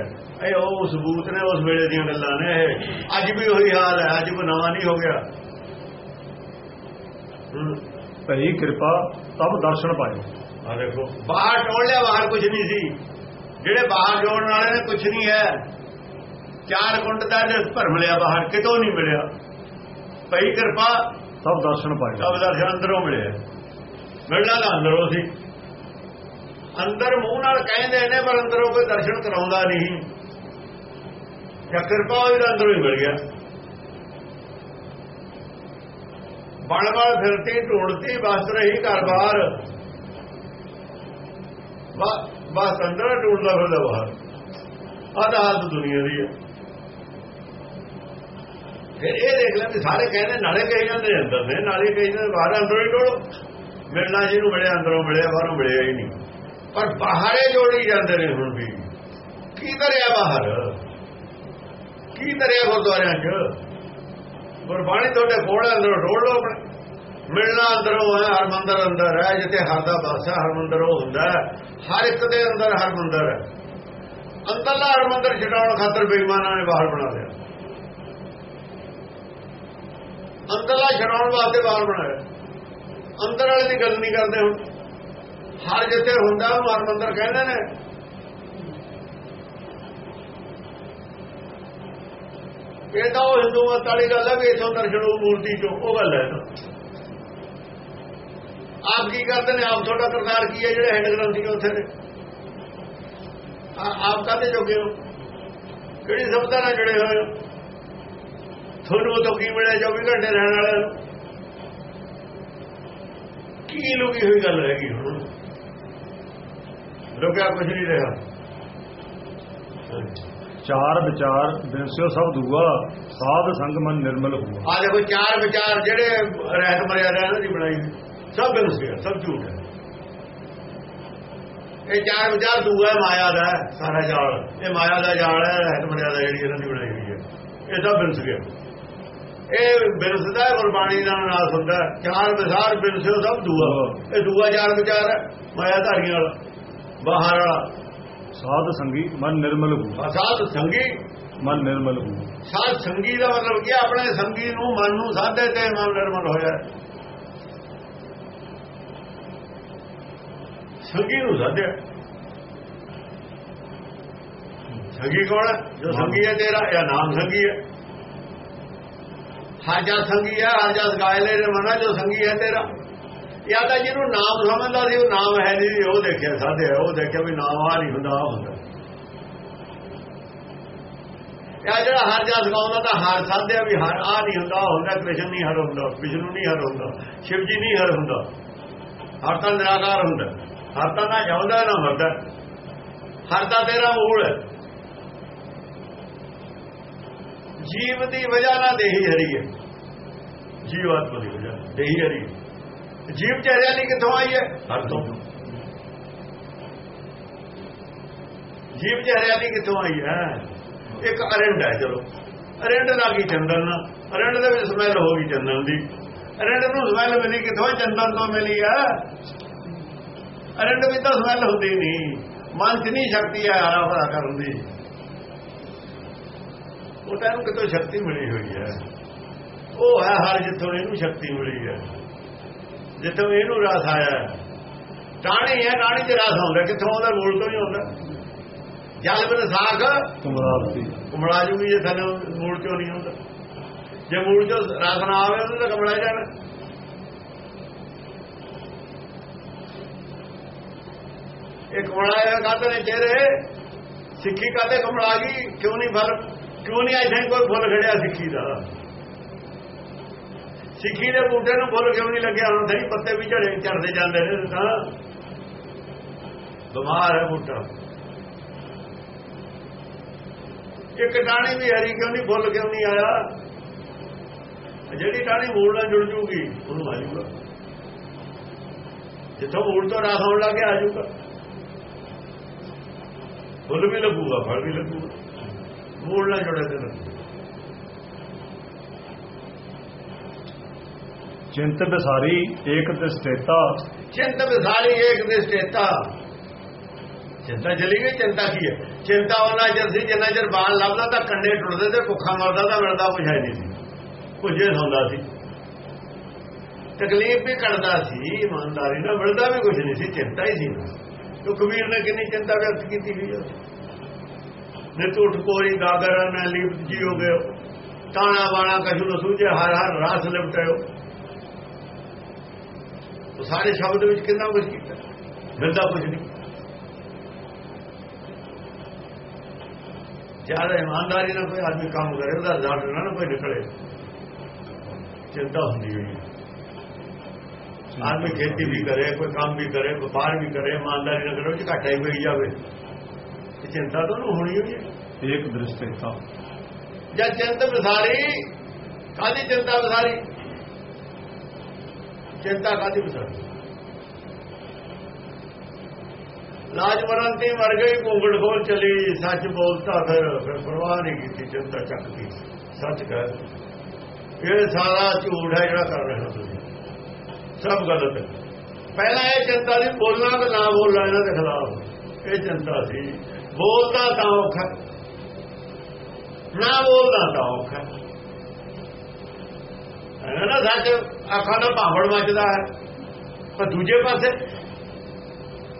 ਇਹ ਉਹ ਸਬੂਤ ਨੇ ਉਸ ਵੇਲੇ ਦੀਆਂ ਗੱਲਾਂ ਨੇ ਇਹ। ਅੱਜ ਵੀ ਉਹੀ ਹਾਲ ਹੈ ਅੱਜ ਵੀ ਨਵਾਂ ਨਹੀਂ ਹੋ ਗਿਆ। ਭਈ ਕਿਰਪਾ ਤਬ ਦਰਸ਼ਨ ਪਾਇਓ। ਆ ਦੇਖੋ ਬਾਹਰ ਟੋਲ ਲਿਆ ਬਾਹਰ ਕੁਝ ਨਹੀਂ ਸੀ। ਜਿਹੜੇ ਬਾਹਰ ਜੋੜਨ ਵਾਲੇ ਨੇ ਕੁਝ ਨਹੀਂ ਹੈ। ਚਾਰ ਕੁੰਡ ਦਾ ਜਿਸ ਭਰਮ ਲਿਆ ਬਾਹਰ ਕਿਤੋਂ ਨਹੀਂ ਮਿਲਿਆ। ਭਈ ਕਿਰਪਾ ਤਬ ਦਰਸ਼ਨ ਪਾਇਓ ਤਬ ਦਰਸ਼ਨ ਅੰਦਰੋਂ ਮਿਲਿਆ ਮਿਲਣਾ ਤਾਂ ਅੰਦਰੋਂ ਸੀ। ਅੰਦਰ ਮੂੰਹ ਨਾਲ ਕਹਿੰਦੇ ਨੇ ਪਰ ਅੰਦਰੋਂ ਕੋਈ ਦਰਸ਼ਨ ਕਰਾਉਂਦਾ ਨਹੀਂ। ਜਾਂ ਕਿਰਪਾ ਉਹਦੇ ਅੰਦਰੋਂ ਹੀ ਮਿਲ ਗਿਆ। ਬਣ ਬਣ ਫਿਰਤੀ ਢੂੰਡਤੀ ਬਸ ਰਹੀ ਘਰ ਬਾਹਰ ਬਸ ਅੰਦਰ ਢੂੰਡਦਾ ਫਿਰਦਾ ਬਾਹਰ। ਆਹ ਹਾਲਤ ਦੁਨੀਆ ਦੀ ਹੈ। ਫਿਰ ਇਹ ਦੇਖ ਲੈ ਵੀ ਸਾਰੇ ਕਹਿੰਦੇ ਨਾਲੇ ਕਹੀ ਜਾਂਦੇ ਅੰਦਰ ਨੇ ਨਾਲੇ ਕਹੀ ਜਾਂਦੇ ਬਾਹਰ ਅੰਦਰੋਂ ਹੀ ਢੋਲੋ ਮਿਲਣਾ ਜਿਹਨੂੰ ਮਿਲਿਆ ਅੰਦਰੋਂ ਮਿਲਿਆ ਬਾਹਰੋਂ ਮਿਲਿਆ ਹੀ ਨਹੀਂ। ਪਰ ਬਾਹਰੇ ਜੋੜੀ ਜਾਂਦੇ ਨੇ ਹੁਣ ਵੀ। ਕੀ ਕਰਿਆ ਬਾਹਰ? ਕੀ ਕਰਿਆ ਗੁਰਦੁਆਰਿਆਂ 'ਚ? ਗੁਰਬਾਣੀ ਤੁਹਾਡੇ ਕੋਲ ਹੈ, ਅੰਦਰੋਂ ਢੋਲ ਲਓ ਆਪਣੇ। ਮਿਲਣਾ ਅੰਦਰੋਂ ਹੈ ਹਰ ਮੰਦਰ ਅੰਦਰ ਹੈ ਜਿੱਥੇ ਹਰ ਦਾ ਵਾਸ ਹੈ ਹਰ ਮੰਦਰ ਉਹ ਹੁੰਦਾ ਹਰ ਇੱਕ ਦੇ ਅੰਦਰ ਹਰ ਮੰਦਰ ਹੈ। ਅੰਦਰਲਾ ਹਰ ਮੰਦਰ ਛਡਾਉਣ ਖਾਤਰ ਬੇਈਮਾਨਾਂ ਨੇ ਬਾਹਰ ਬਣਾ ਲਿਆ। ਅੰਦਰਲਾ ਛਡਾਉਣ ਵਾਸਤੇ ਬਾਹਰ ਬਣਾਇਆ। ਅੰਦਰ ਵਾਲੇ ਦੀ ਗੱਲ ਨਹੀਂ ਕਰਦੇ ਹੁਣ। ਹਰ ਜਿੱਥੇ ਹੁੰਦਾ ਉਹ ਹਰ ਮੰਦਰ ਕਹਿੰਦੇ ਨੇ। ਇਹ ਤਾਂ ਉਹ ਹਿੰਦੂ ਮਤ ਵਾਲੀ ਗੱਲ ਹੈ ਵੀ ਇਥੋਂ ਦਰਸ਼ਨ ਉਹ ਮੂਰਤੀ ਚੋਂ, ਉਹ ਗੱਲ ਹੈ। ਨਾ ਆਪ ਕੀ ਕਰਦੇ ਨੇ? ਆਪ ਤੁਹਾਡਾ ਕਰਤਾਰ ਕੀ ਹੈ? ਜਿਹੜੇ ਹੈਡ ਗ੍ਰੰਥੀ ਉੱਥੇ ਨੇ ਆਪ ਕਾਹਦੇ ਜੋਗੇ ਹੋ? ਕਿਹੜੀ ਸਭਤਾ ਨਾਲ ਜੁੜੇ ਹੋਏ ਹੋ? ਤੁਹਾਨੂੰ ਤੋਂ ਕੀ ਮਿਲਿਆ 24 ਘੰਟੇ ਰਹਿਣ ਵਾਲਿਆਂ ਨੂੰ? ਕੀ ਲੁਕੀ ਹੋਈ ਗੱਲ ਹੈਗੀ ਹੁਣ? ਲੋਕਿਆ ਕੁਝ ਨਹੀਂ ਰਿਹਾ। ਚਾਰ ਵਿਚਾਰ ਬਿਨਸਿਓ ਸਭ ਦੂਆ ਸਾਧ ਸੰਗ ਮਨ ਨਿਰਮਲ ਹੁਆ। ਆ ਦੇਖੋ ਚਾਰ ਵਿਚਾਰ ਜਿਹੜੇ ਰਹਿਤ ਮਰਿਆਦਾ ਇਹਨਾਂ ਦੀ ਬਣਾਈ। ਹੋਈ, ਸਭ ਬਿਲਕੁਲ ਹੈ ਸਭ ਝੂਠ ਹੈ। ਇਹ ਚਾਰ ਵਿਚਾਰ ਦੂਆ ਹੈ ਮਾਇਆ ਦਾ ਹੈ, ਸਾਰਾ ਜਾਲ। ਇਹ ਮਾਇਆ ਦਾ ਜਾਲ ਹੈ ਰਹਿਤ ਮਰਿਆਦਾ ਜਿਹੜੀ ਇਹਨਾਂ ਦੀ ਬਣਾਈ ਹੋਈ ਹੈ। ਇਹ ਸਭ ਬਿਲਸ ਗਿਆ ਇਹ ਬਿਲਸਦਾ ਹੈ ਗੁਰਬਾਣੀ ਦਾ ਨਾਸ ਹੁੰਦਾ ਹੈ। ਚਾਰ ਵਿਚਾਰ ਬਿਲਸਿਓ ਸਭ ਦੂਆ। ਇਹ ਦੂਆ ਚਾਰ ਵਿਚਾਰ ਹੈ ਮਾਇਆ ਧਾਰੀਆਂ ਵਾਲਾ ਬਾਹਰ ਵਾਲਾ। ਸਾਧ ਸੰਗੀ ਮਨ ਨਿਰਮਲ ਹੁਆ ਅਸਾਧ ਸੰਗੀ। ਮਨ ਨਿਰਮਲ ਹੁਆ ਸਾਧ ਸੰਗੀ ਦਾ ਮਤਲਬ ਕੀ ਹੈ? ਆਪਣੇ ਸੰਗੀ ਨੂੰ ਮਨ ਨੂੰ ਸਾਧੇ ਤੇ ਮਨ ਨਿਰਮਲ ਹੋਇਆ ਸੰਗੀ ਨੂੰ ਸਾਧਿਆ ਸੰਗੀ ਕੌਣ ਹੈ? ਜੋ ਸੰਗੀ ਹੈ ਤੇਰਾ ਜਾਂ ਨਾਮ ਸੰਗੀ ਹੈ। ਹਾਜਾ ਸੰਗੀ ਹੈ ਹਾਜਾ ਗਾਇ ਲੈ ਮਨਾ ਜੋ ਸੰਗੀ ਹੈ ਤੇਰਾ। ਜਾਂ ਤਾਂ ਜਿਹਨੂੰ ਨਾਮ ਸਮਝਦਾ ਸੀ ਉਹ ਨਾਮ ਹੈ ਨਹੀਂ ਸੀ, ਉਹ ਦੇਖਿਆ ਸਾਧਿਆ ਉਹ ਦੇਖਿਆ ਵੀ ਨਾਮ ਆ ਨਹੀਂ ਹੁੰਦਾ ਆ ਹੁੰਦਾ। ਇਹ ਜਿਹੜਾ ਹਰ ਜਸ ਗਾਉਂਦਾ ਤਾਂ ਹਰ ਸਾਧਿਆ ਵੀ ਹਰ ਆ ਨਹੀਂ ਹੁੰਦਾ ਆਹ ਹੁੰਦਾ ਕ੍ਰਿਸ਼ਨ ਨਹੀਂ ਹਰ ਹੁੰਦਾ ਵਿਸ਼ਨੂੰ ਨਹੀਂ ਹਰ ਹੁੰਦਾ ਸ਼ਿਵ ਜੀ ਨਹੀਂ ਹਰ ਹੁੰਦਾ। ਹਰ ਤਾਂ ਨਿਰਾਕਾਰ ਹੁੰਦਾ ਹਰ ਤਾਂ ਨਾ ਜਾਉਂਦਾ ਨਾ ਮਰਦਾ। ਹਰ ਤਾਂ ਤੇਰਾ ਮੂਲ ਹੈ। ਜੀਵ ਦੀ ਵਜ੍ਹਾ ਨਾਲ ਦੇਹੀ ਹਰੀ ਹੈ। ਜੀਵਾਤਮਾ ਦੀ ਵਜ੍ਹਾ ਦੇਹੀ ਹਰੀ। ਜੀਵ ਚ ਹਰਿਆਲੀ ਕਿੱਥੋਂ ਆਈ ਹੈ? ਹਰ ਤੋਂ ਜੀਵ ਚ ਹਰਿਆਲੀ ਕਿੱਥੋਂ ਆਈ ਹੈ? ਇੱਕ ਅਰੰਡ ਹੈ ਚਲੋ। ਅਰੰਡ ਦਾ ਕੀ ਚੰਦਨ ਅਰੰਡ ਦੇ ਵਿੱਚ ਸਮੈਲ ਹੋ ਗਈ ਚੰਦਨ ਦੀ। ਅਰੰਡ ਨੂੰ ਸਮੈਲ ਮਿਲੀ ਕਿੱਥੋਂ? ਚੰਦਨ ਤੋਂ ਮਿਲੀ ਹੈ ਅਰੰਡ ਵਿੱਚ ਤਾਂ ਸਮੈਲ ਹੁੰਦੀ ਨਹੀਂ। ਮਨ ਚ ਨਹੀਂ ਸ਼ਕਤੀ ਹੈ ਹਰਾ ਭਰਾ ਕਰਨ ਦੀ। ਉਹ ਤਾਂ ਇਹਨੂੰ ਕਿਤੋਂ ਸ਼ਕਤੀ ਮਿਲੀ ਹੋਈ ਹੈ। ਉਹ ਹੈ ਹਰ ਜਿੱਥੋਂ ਇਹਨੂੰ ਸ਼ਕਤੀ ਮਿਲੀ ਹੈ। ਜਿੱਥੋਂ ਇਹਨੂੰ ਰਸ ਆਇਆ ਹੈ। ਟਾਹਣੀ ਹੈ ਟਾਹਣੀ ਚ ਰਸ ਆਉਂਦਾ। ਕਿੱਥੋਂ ਆਉਂਦਾ? ਮੂਲ ਤੋਂ ਨਹੀਂ ਆਉਂਦਾ। ਜਲ ਬਿਨ ਸਾਖ। ਤੁਮਰਾਵਤੀ ਕਮਲਾ ਜੂਗੀ ਜੇ ਥੱਲੇ ਮੂਲ ਚੋਂ ਨਹੀਂ ਹੁੰਦਾ ਜੇ ਮੂਲ ਚੋਂ ਰਸ ਨਾ ਆਵੇ ਤਾਂ ਕਮਲਾ ਹੀ ਜਾਣਾ। ਇਹ ਕਮਲਾ ਕਾਹਦੇ ਨੇ ਚਿਹਰੇ? ਸਿੱਖੀ ਕਾਹਦੇ? ਕਮਲਾ ਗਈ ਕਿਉਂ ਨਹੀਂ ਫਲ ਕਿਉਂ ਨਹੀਂ ਅਜੇ ਕੋਈ ਫੁੱਲ ਖੜਿਆ ਸਿੱਖੀ ਦਾ। ਸਿੱਖੀ ਦੇ ਬੂਟੇ ਨੂੰ ਫੁੱਲ ਕਿਉਂ ਨਹੀਂ ਲੱਗਿਆ? ਹੁਣ ਸਹੀ ਪੱਤੇ ਵੀ ਝੜੇ, ਝੜਦੇ ਜਾਂਦੇ ਨੇ ਤਾਂ। ਬਿਮਾਰ ਹੈ ਬੂਟਾ। ਇੱਕ ਟਾਣੀ ਵੀ ਹਰੀ ਕਿਉਂ ਨਹੀਂ? ਫੁੱਲ ਕਿਉਂ ਨਹੀਂ ਆਇਆ? ਜਿਹੜੀ ਟਾਣੀ ਮੂਲ ਨਾਲ ਜੁੜ ਜੂਗੀ, ਉਹਨੂੰ ਆਜੂਗਾ ਜਿੱਥੋਂ ਮੂਲ ਤੋਂ ਰਾਸ ਆਉਣ ਲੱਗੇ ਆ ਜਾਊਗਾ। ਫੁੱਲ ਵੀ ਲੱਗੂਗਾ, ਫਲ ਵੀ ਲੱਗੂਗਾ। ਮੂਲ ਨਾਲ ਜੁੜੇ ਤੇ ਲੱਗੂ ਚਿੰਤ ਬਿਸਾਰੀ ਏਕ ਦਸਤੇਤਾ ਚਿੰਤ ਵਿਸਾਰੀ ਏਕ ਨਿਸ਼ਚੇਤਾ ਚਿੰਤਾ ਚਲੀ ਗਈ ਚਿੰਤਾ ਕੀ ਹੈ? ਚਿੰਤਾ ਉਹਨਾਂ ਚਿਰ ਸੀ ਜਿੰਨਾ ਚਿਰ ਬਾਣ ਲੱਭਦਾ ਤਾਂ ਕੰਡੇ ਟੁੱਟਦੇ ਤੇ ਭੁੱਖਾ ਮਰਦਾ ਤਾਂ ਮਿਲਦਾ ਕੁਝ ਹੈ ਨਹੀਂ ਸੀ। ਕੁਝੇ ਸੌਂਦਾ ਸੀ। ਤਕਲੀਫ ਵੀ ਕਰਦਾ ਸੀ ਇਮਾਨਦਾਰੀ ਨਾਲ ਮਿਲਦਾ ਵੀ ਕੁਝ ਨਹੀਂ ਸੀ ਚਿੰਤਾ ਹੀ ਸੀ। ਤੋ ਕਬੀਰ ਨੇ ਕਿੰਨੀ ਚਿੰਤਾ ਵਿਅਕਤ ਕੀਤੀ ਹੋਈ ਹੈ ਨੇ ਟੁੱਟ ਕੋਰੀ ਗਾਗਰ ਨਾ ਲਿਪ ਜੀਓਗੇ ਤਾਣਾ ਵਾਣਾ ਕਛੂ न ਸੂਝੇ, ਹਰ ਹਰ ਰਾਸ ਲਿਪਟਿਓ ਉਹ ਸਾਰੇ ਸ਼ਬਦ ਵਿੱਚ ਕਿੰਨਾ ਕੁਝ ਕੀਤਾ? ਮਿਲਦਾ ਕੁਝ ਨਹੀਂ। ਜ਼ਿਆਦਾ ਇਮਾਨਦਾਰੀ ਨਾਲ ਕੋਈ ਆਦਮੀ ਕੰਮ ਕਰੇ, ਉਹਦਾ ਰਿਜ਼ਲਟ ਨਾ ਕੋਈ ਨਿਕਲੇ। ਚਿੰਤਾ ਹੁੰਦੀ ਹੋਈ ਹੈ। ਆਦਮੀ ਖੇਤੀ ਵੀ ਕਰੇ, ਕੋਈ ਕੰਮ ਵੀ ਕਰੇ, ਵਪਾਰ ਵੀ ਕਰੇ, ਇਮਾਨਦਾਰੀ ਨਾਲ ਕਰੇ ਉਹ 'ਚ ਘਾਟਾ ਹੀ ਪਈ ਜਾਵੇ। ਚਿੰਤਾ ਤਾਂ ਉਹਨੂੰ ਹੋਣੀ ਹੋਈ ਹੈ ਏਕ ਦ੍ਰਿਸ਼ਟੇਤਾ। ਜਦ ਚਿੰਤ ਵਿਸਾਰੀ ਕਾਦੀ ਚਿੰਤਾ ਵਿਸਾਰੀ? ਚਿੰਤਾ ਕਾਦੀ ਵਿਸਾਰੀ? ਲਾਜ ਮਰੰਤੀ ਮਰ ਗਈ ਘੁੰਗੜ ਖੋਲ ਚਲੀ ਸੱਚ ਬੋਲਤਾ ਫਿਰ ਫਿਰ ਪਰਵਾਹ ਨਹੀਂ ਕੀਤੀ ਚਿੰਤਾ ਚੱਕਦੀ ਸੱਚ ਕਹਿ ਇਹ ਸਾਰਾ ਝੂਠ ਹੈ ਜਿਹੜਾ ਕਰ ਰਹੇ ਹੋ ਤੁਸੀਂ। ਸਭ ਗਲਤ ਹੈ। ਪਹਿਲਾਂ ਇਹ ਚਿੰਤਾ ਸੀ ਬੋਲਣਾ ਕਿ ਨਾ ਬੋਲਣਾ ਇਹਨਾਂ ਦੇ ਖਿਲਾਫ। ਇਹ ਚਿੰਤਾ ਸੀ। ਬੋਲਦਾ ਤਾਂ ਔਖਾ। ਨਾ ਬੋਲਦਾ ਤਾਂ ਔਖਾ। ਹੈ ਨਾ ਸੱਚ, ਅੱਖਾਂ ਦਾ ਭਾਂਬੜ ਮੱਚਦਾ ਹੈ। ਪਰ ਦੂਜੇ ਪਾਸੇ,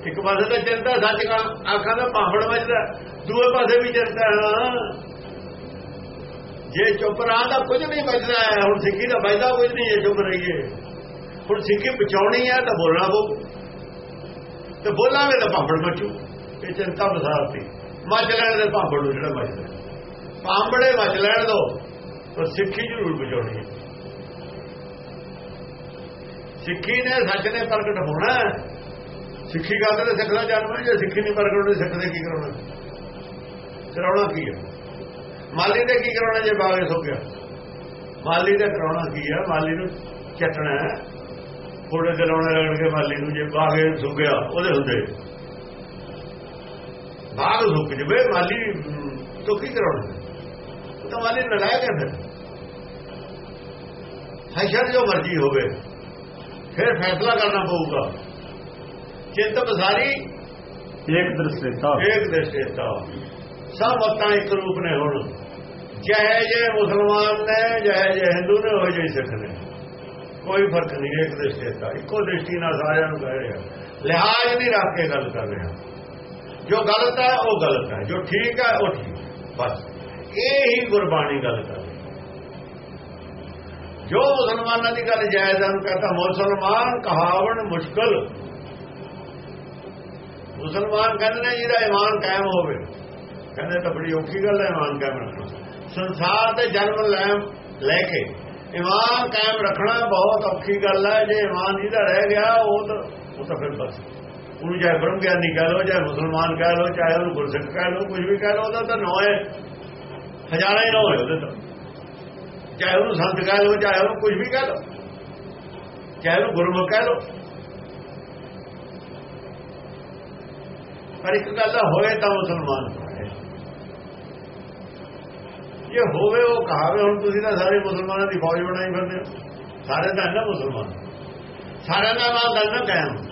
ਇੱਕ ਪਾਸੇ ਤਾਂ ਚਿੰਤਾ ਸੱਚ ਕਾ, ਅੱਖਾਂ ਦਾ ਭਾਂਬੜ ਮੱਚਦਾ ਦੂਏ ਪਾਸੇ ਵੀ ਚਿੰਤਾ ਜੇ ਚੁੱਪ ਰਹਾ ਤਾਂ ਕੁਝ ਨਹੀਂ ਬਚਦਾ ਹੈ। ਹੁਣ ਸਿੱਖੀ ਦਾ ਫਾਇਦਾ ਕੁਝ ਨਹੀਂ ਜੇ ਚੁੱਪ ਰਹੀਏ। ਹੁਣ ਸਿੱਖੀ ਬਚਾਉਣੀ ਹੈ ਤਾਂ ਬੋਲਣਾ ਪਊ। ਤੇ ਬੋਲਾਂਗੇ ਤਾਂ ਭਾਂਬੜ ਮਚੂ ਇਹ ਚਿੰਤਾ ਬਸਾਰਤੀ ਮੱਚ ਲੈਣ ਦੇ ਭਾਂਬੜ ਨੂੰ ਜਿਹੜਾ ਮੱਝ ਮਚਦਾ ਭਾਂਬੜੇ ਮਚ ਲੈਣ ਦੋ, ਪਰ ਸਿੱਖੀ ਜ਼ਰੂਰ ਬਚਾਉਣੀ ਹੈ। ਸਿੱਖੀ ਨੇ ਸੱਚ ਨੇ ਪ੍ਰਗਟ ਹੋਣਾ ਸਿੱਖੀ ਗੱਲ ਤੇ ਸਿੱਖਣਾ ਜਾਣਦਾ ਜੇ ਸਿੱਖੀ ਨਹੀਂ ਪ੍ਰਗਟ ਹੋਣੀ, ਸਿੱਖਦੇ ਕੀ ਕਰਾਉਣਾ? ਕਰਾਉਣਾ ਕੀ ਹੈ? ਮਾਲੀ ਦੇ ਕੀ ਕਰਾਉਣਾ ਜੇ ਬਾਗੇ ਸੋ ਗਿਆ ਮਾਲੀ ਦਾ ਕਰਾਉਣਾ ਕੀ ਹੈ? ਮਾਲੀ ਨੂੰ ਚੱਟਣਾ ਹੈ। ਥੋੜੇ ਦਿਨ ਆਉਣੇ ਲੱਗਣਗੇ ਮਾਲੀ ਨੂੰ ਜੇ ਬਾਗੇ ਸੁੱਕ ਗਿਆ ਉਹਦੇ ਹੁੰਦੇ। ਬਾਗ ਸੁੱਕ ਜਵੇ ਮਾਲੀ ਤੋਂ ਕੀ ਕਰਾਉਣਾ? ਉਹ ਤਾਂ ਮਾਲੀ ਹੈ ਫਿਰ। ਹਸ਼ਰ ਜੋ ਮਰਜ਼ੀ ਹੋਵੇ ਫਿਰ ਫੈਸਲਾ ਕਰਨਾ ਪਊਗਾ। ਚਿੰਤ ਬਸਾਰੀ ਇੱਕ ਦ੍ਰਿਸ਼ਟਤਾ। ਇੱਕ ਦੇਸ਼ੇਤਾ ਸਭ ਮਤਾਂ ਇੱਕ ਰੂਪ ਨੇ ਹੁਣ। ਜੈ ਜੈ ਮੁਸਲਮਾਨ ਨੇ ਜੈ ਜੈ ਹਿੰਦੂ ਨੇ ਹੋ ਜੈ ਸਿੱਖ ਨੇ। ਕੋਈ ਫ਼ਰਕ ਨਹੀਂ ਇੱਕ ਦੇਸ਼ੇਤਾ ਇੱਕੋ ਦ੍ਰਿਸ਼ਟੀ ਨਾਲ ਸਾਰਿਆਂ ਨੂੰ ਕਹਿ ਰਿਹਾ। ਲਿਹਾਜ਼ ਨਹੀਂ ਰੱਖ ਕੇ ਗੱਲ ਕਰ ਰਿਹਾ। ਜੋ ਗਲਤ ਹੈ, ਉਹ ਗਲਤ ਹੈ। ਜੋ ਠੀਕ ਹੈ, ਉਹ ਠੀਕ ਹੈ। ਬਸ। ਇਹ ਹੀ ਗੁਰਬਾਣੀ ਗੱਲ ਕਰ ਰਹੀ ਜੋ ਮੁਸਲਮਾਨਾਂ ਦੀ ਗੱਲ ਜਾਇਜ਼ ਨੂੰ ਕਹਤਾ ਮੁਸਲਮਾਨ ਕਹਾਵਣ ਮੁਸ਼ਕਲ। ਮੁਸਲਮਾਨ ਕਹਿੰਦੇ ਨੇ ਜਿਹਦਾ ਇਮਾਨ ਕਾਇਮ ਹੋਵੇ। ਕਹਿੰਦੇ, ਤਾਂ ਬੜੀ ਔਖੀ ਗੱਲ ਹੈ, ਇਮਾਨ ਕਾਇਮ ਰੱਖਣਾ। ਸੰਸਾਰ ਤੇ ਜਨਮ ਲੈ ਲੈ ਕੇ ਇਮਾਨ ਕਾਇਮ ਰੱਖਣਾ ਬਹੁਤ ਔਖੀ ਗੱਲ ਹੈ। ਜੇ ਇਮਾਨ ਜਿਹਦਾ ਰਹਿ ਗਿਆ, ਉਹ ਤਾਂ ਉਹ ਤਾਂ ਫਿਰ ਬਸ। ਉਹਨੂੰ ਚਾਹੇ ਬ੍ਰਹਮ ਗਿਆਨੀ ਕਹਿ ਲੋ ਚਾਹੇ ਮੁਸਲਮਾਨ ਕਹਿ ਲੋ ਚਾਹੇ ਉਹਨੂੰ ਗੁਰਸਿੱਖ ਕਹਿ ਲੋ ਕੁਝ ਵੀ ਕਹਿ ਲੋ ਉਹਦਾ ਤਾਂ ਨੌ ਹੈ। ਹਜ਼ਾਰਾਂ ਹੀ ਨੌ ਹੋਏ ਉਹਦੇ ਤਾਂ। ਚਾਹੇ ਉਹਨੂੰ ਸੰਤ ਕਹਿ ਲੋ ਚਾਹੇ ਉਹਨੂੰ ਕੁਝ ਵੀ ਕਹਿ ਲੋ ਚਾਹੇ ਉਹਨੂੰ ਗੁਰਮੁਖ ਕਹਿ ਲੋ ਪਰ ਇੱਕ ਗੱਲ ਹੋਵੇ ਤਾਂ ਮੁਸਲਮਾਨ ਜੇ ਹੋਵੇ ਉਹ ਕਹਾਵੇ, ਹੁਣ ਤੁਸੀਂ ਤਾਂ ਸਾਰੇ ਮੁਸਲਮਾਨਾਂ ਦੀ ਫੌਜ ਬਣਾਈ ਫਿਰਦੇ ਹੋ। ਸਾਰੇ ਤਾਂ ਨਾ ਮੁਸਲਮਾਨ। ਸਾਰਿਆਂ ਦਾ ਇਮਾਨ ਗੱਲ ਨਾ ਕਾਇਮ।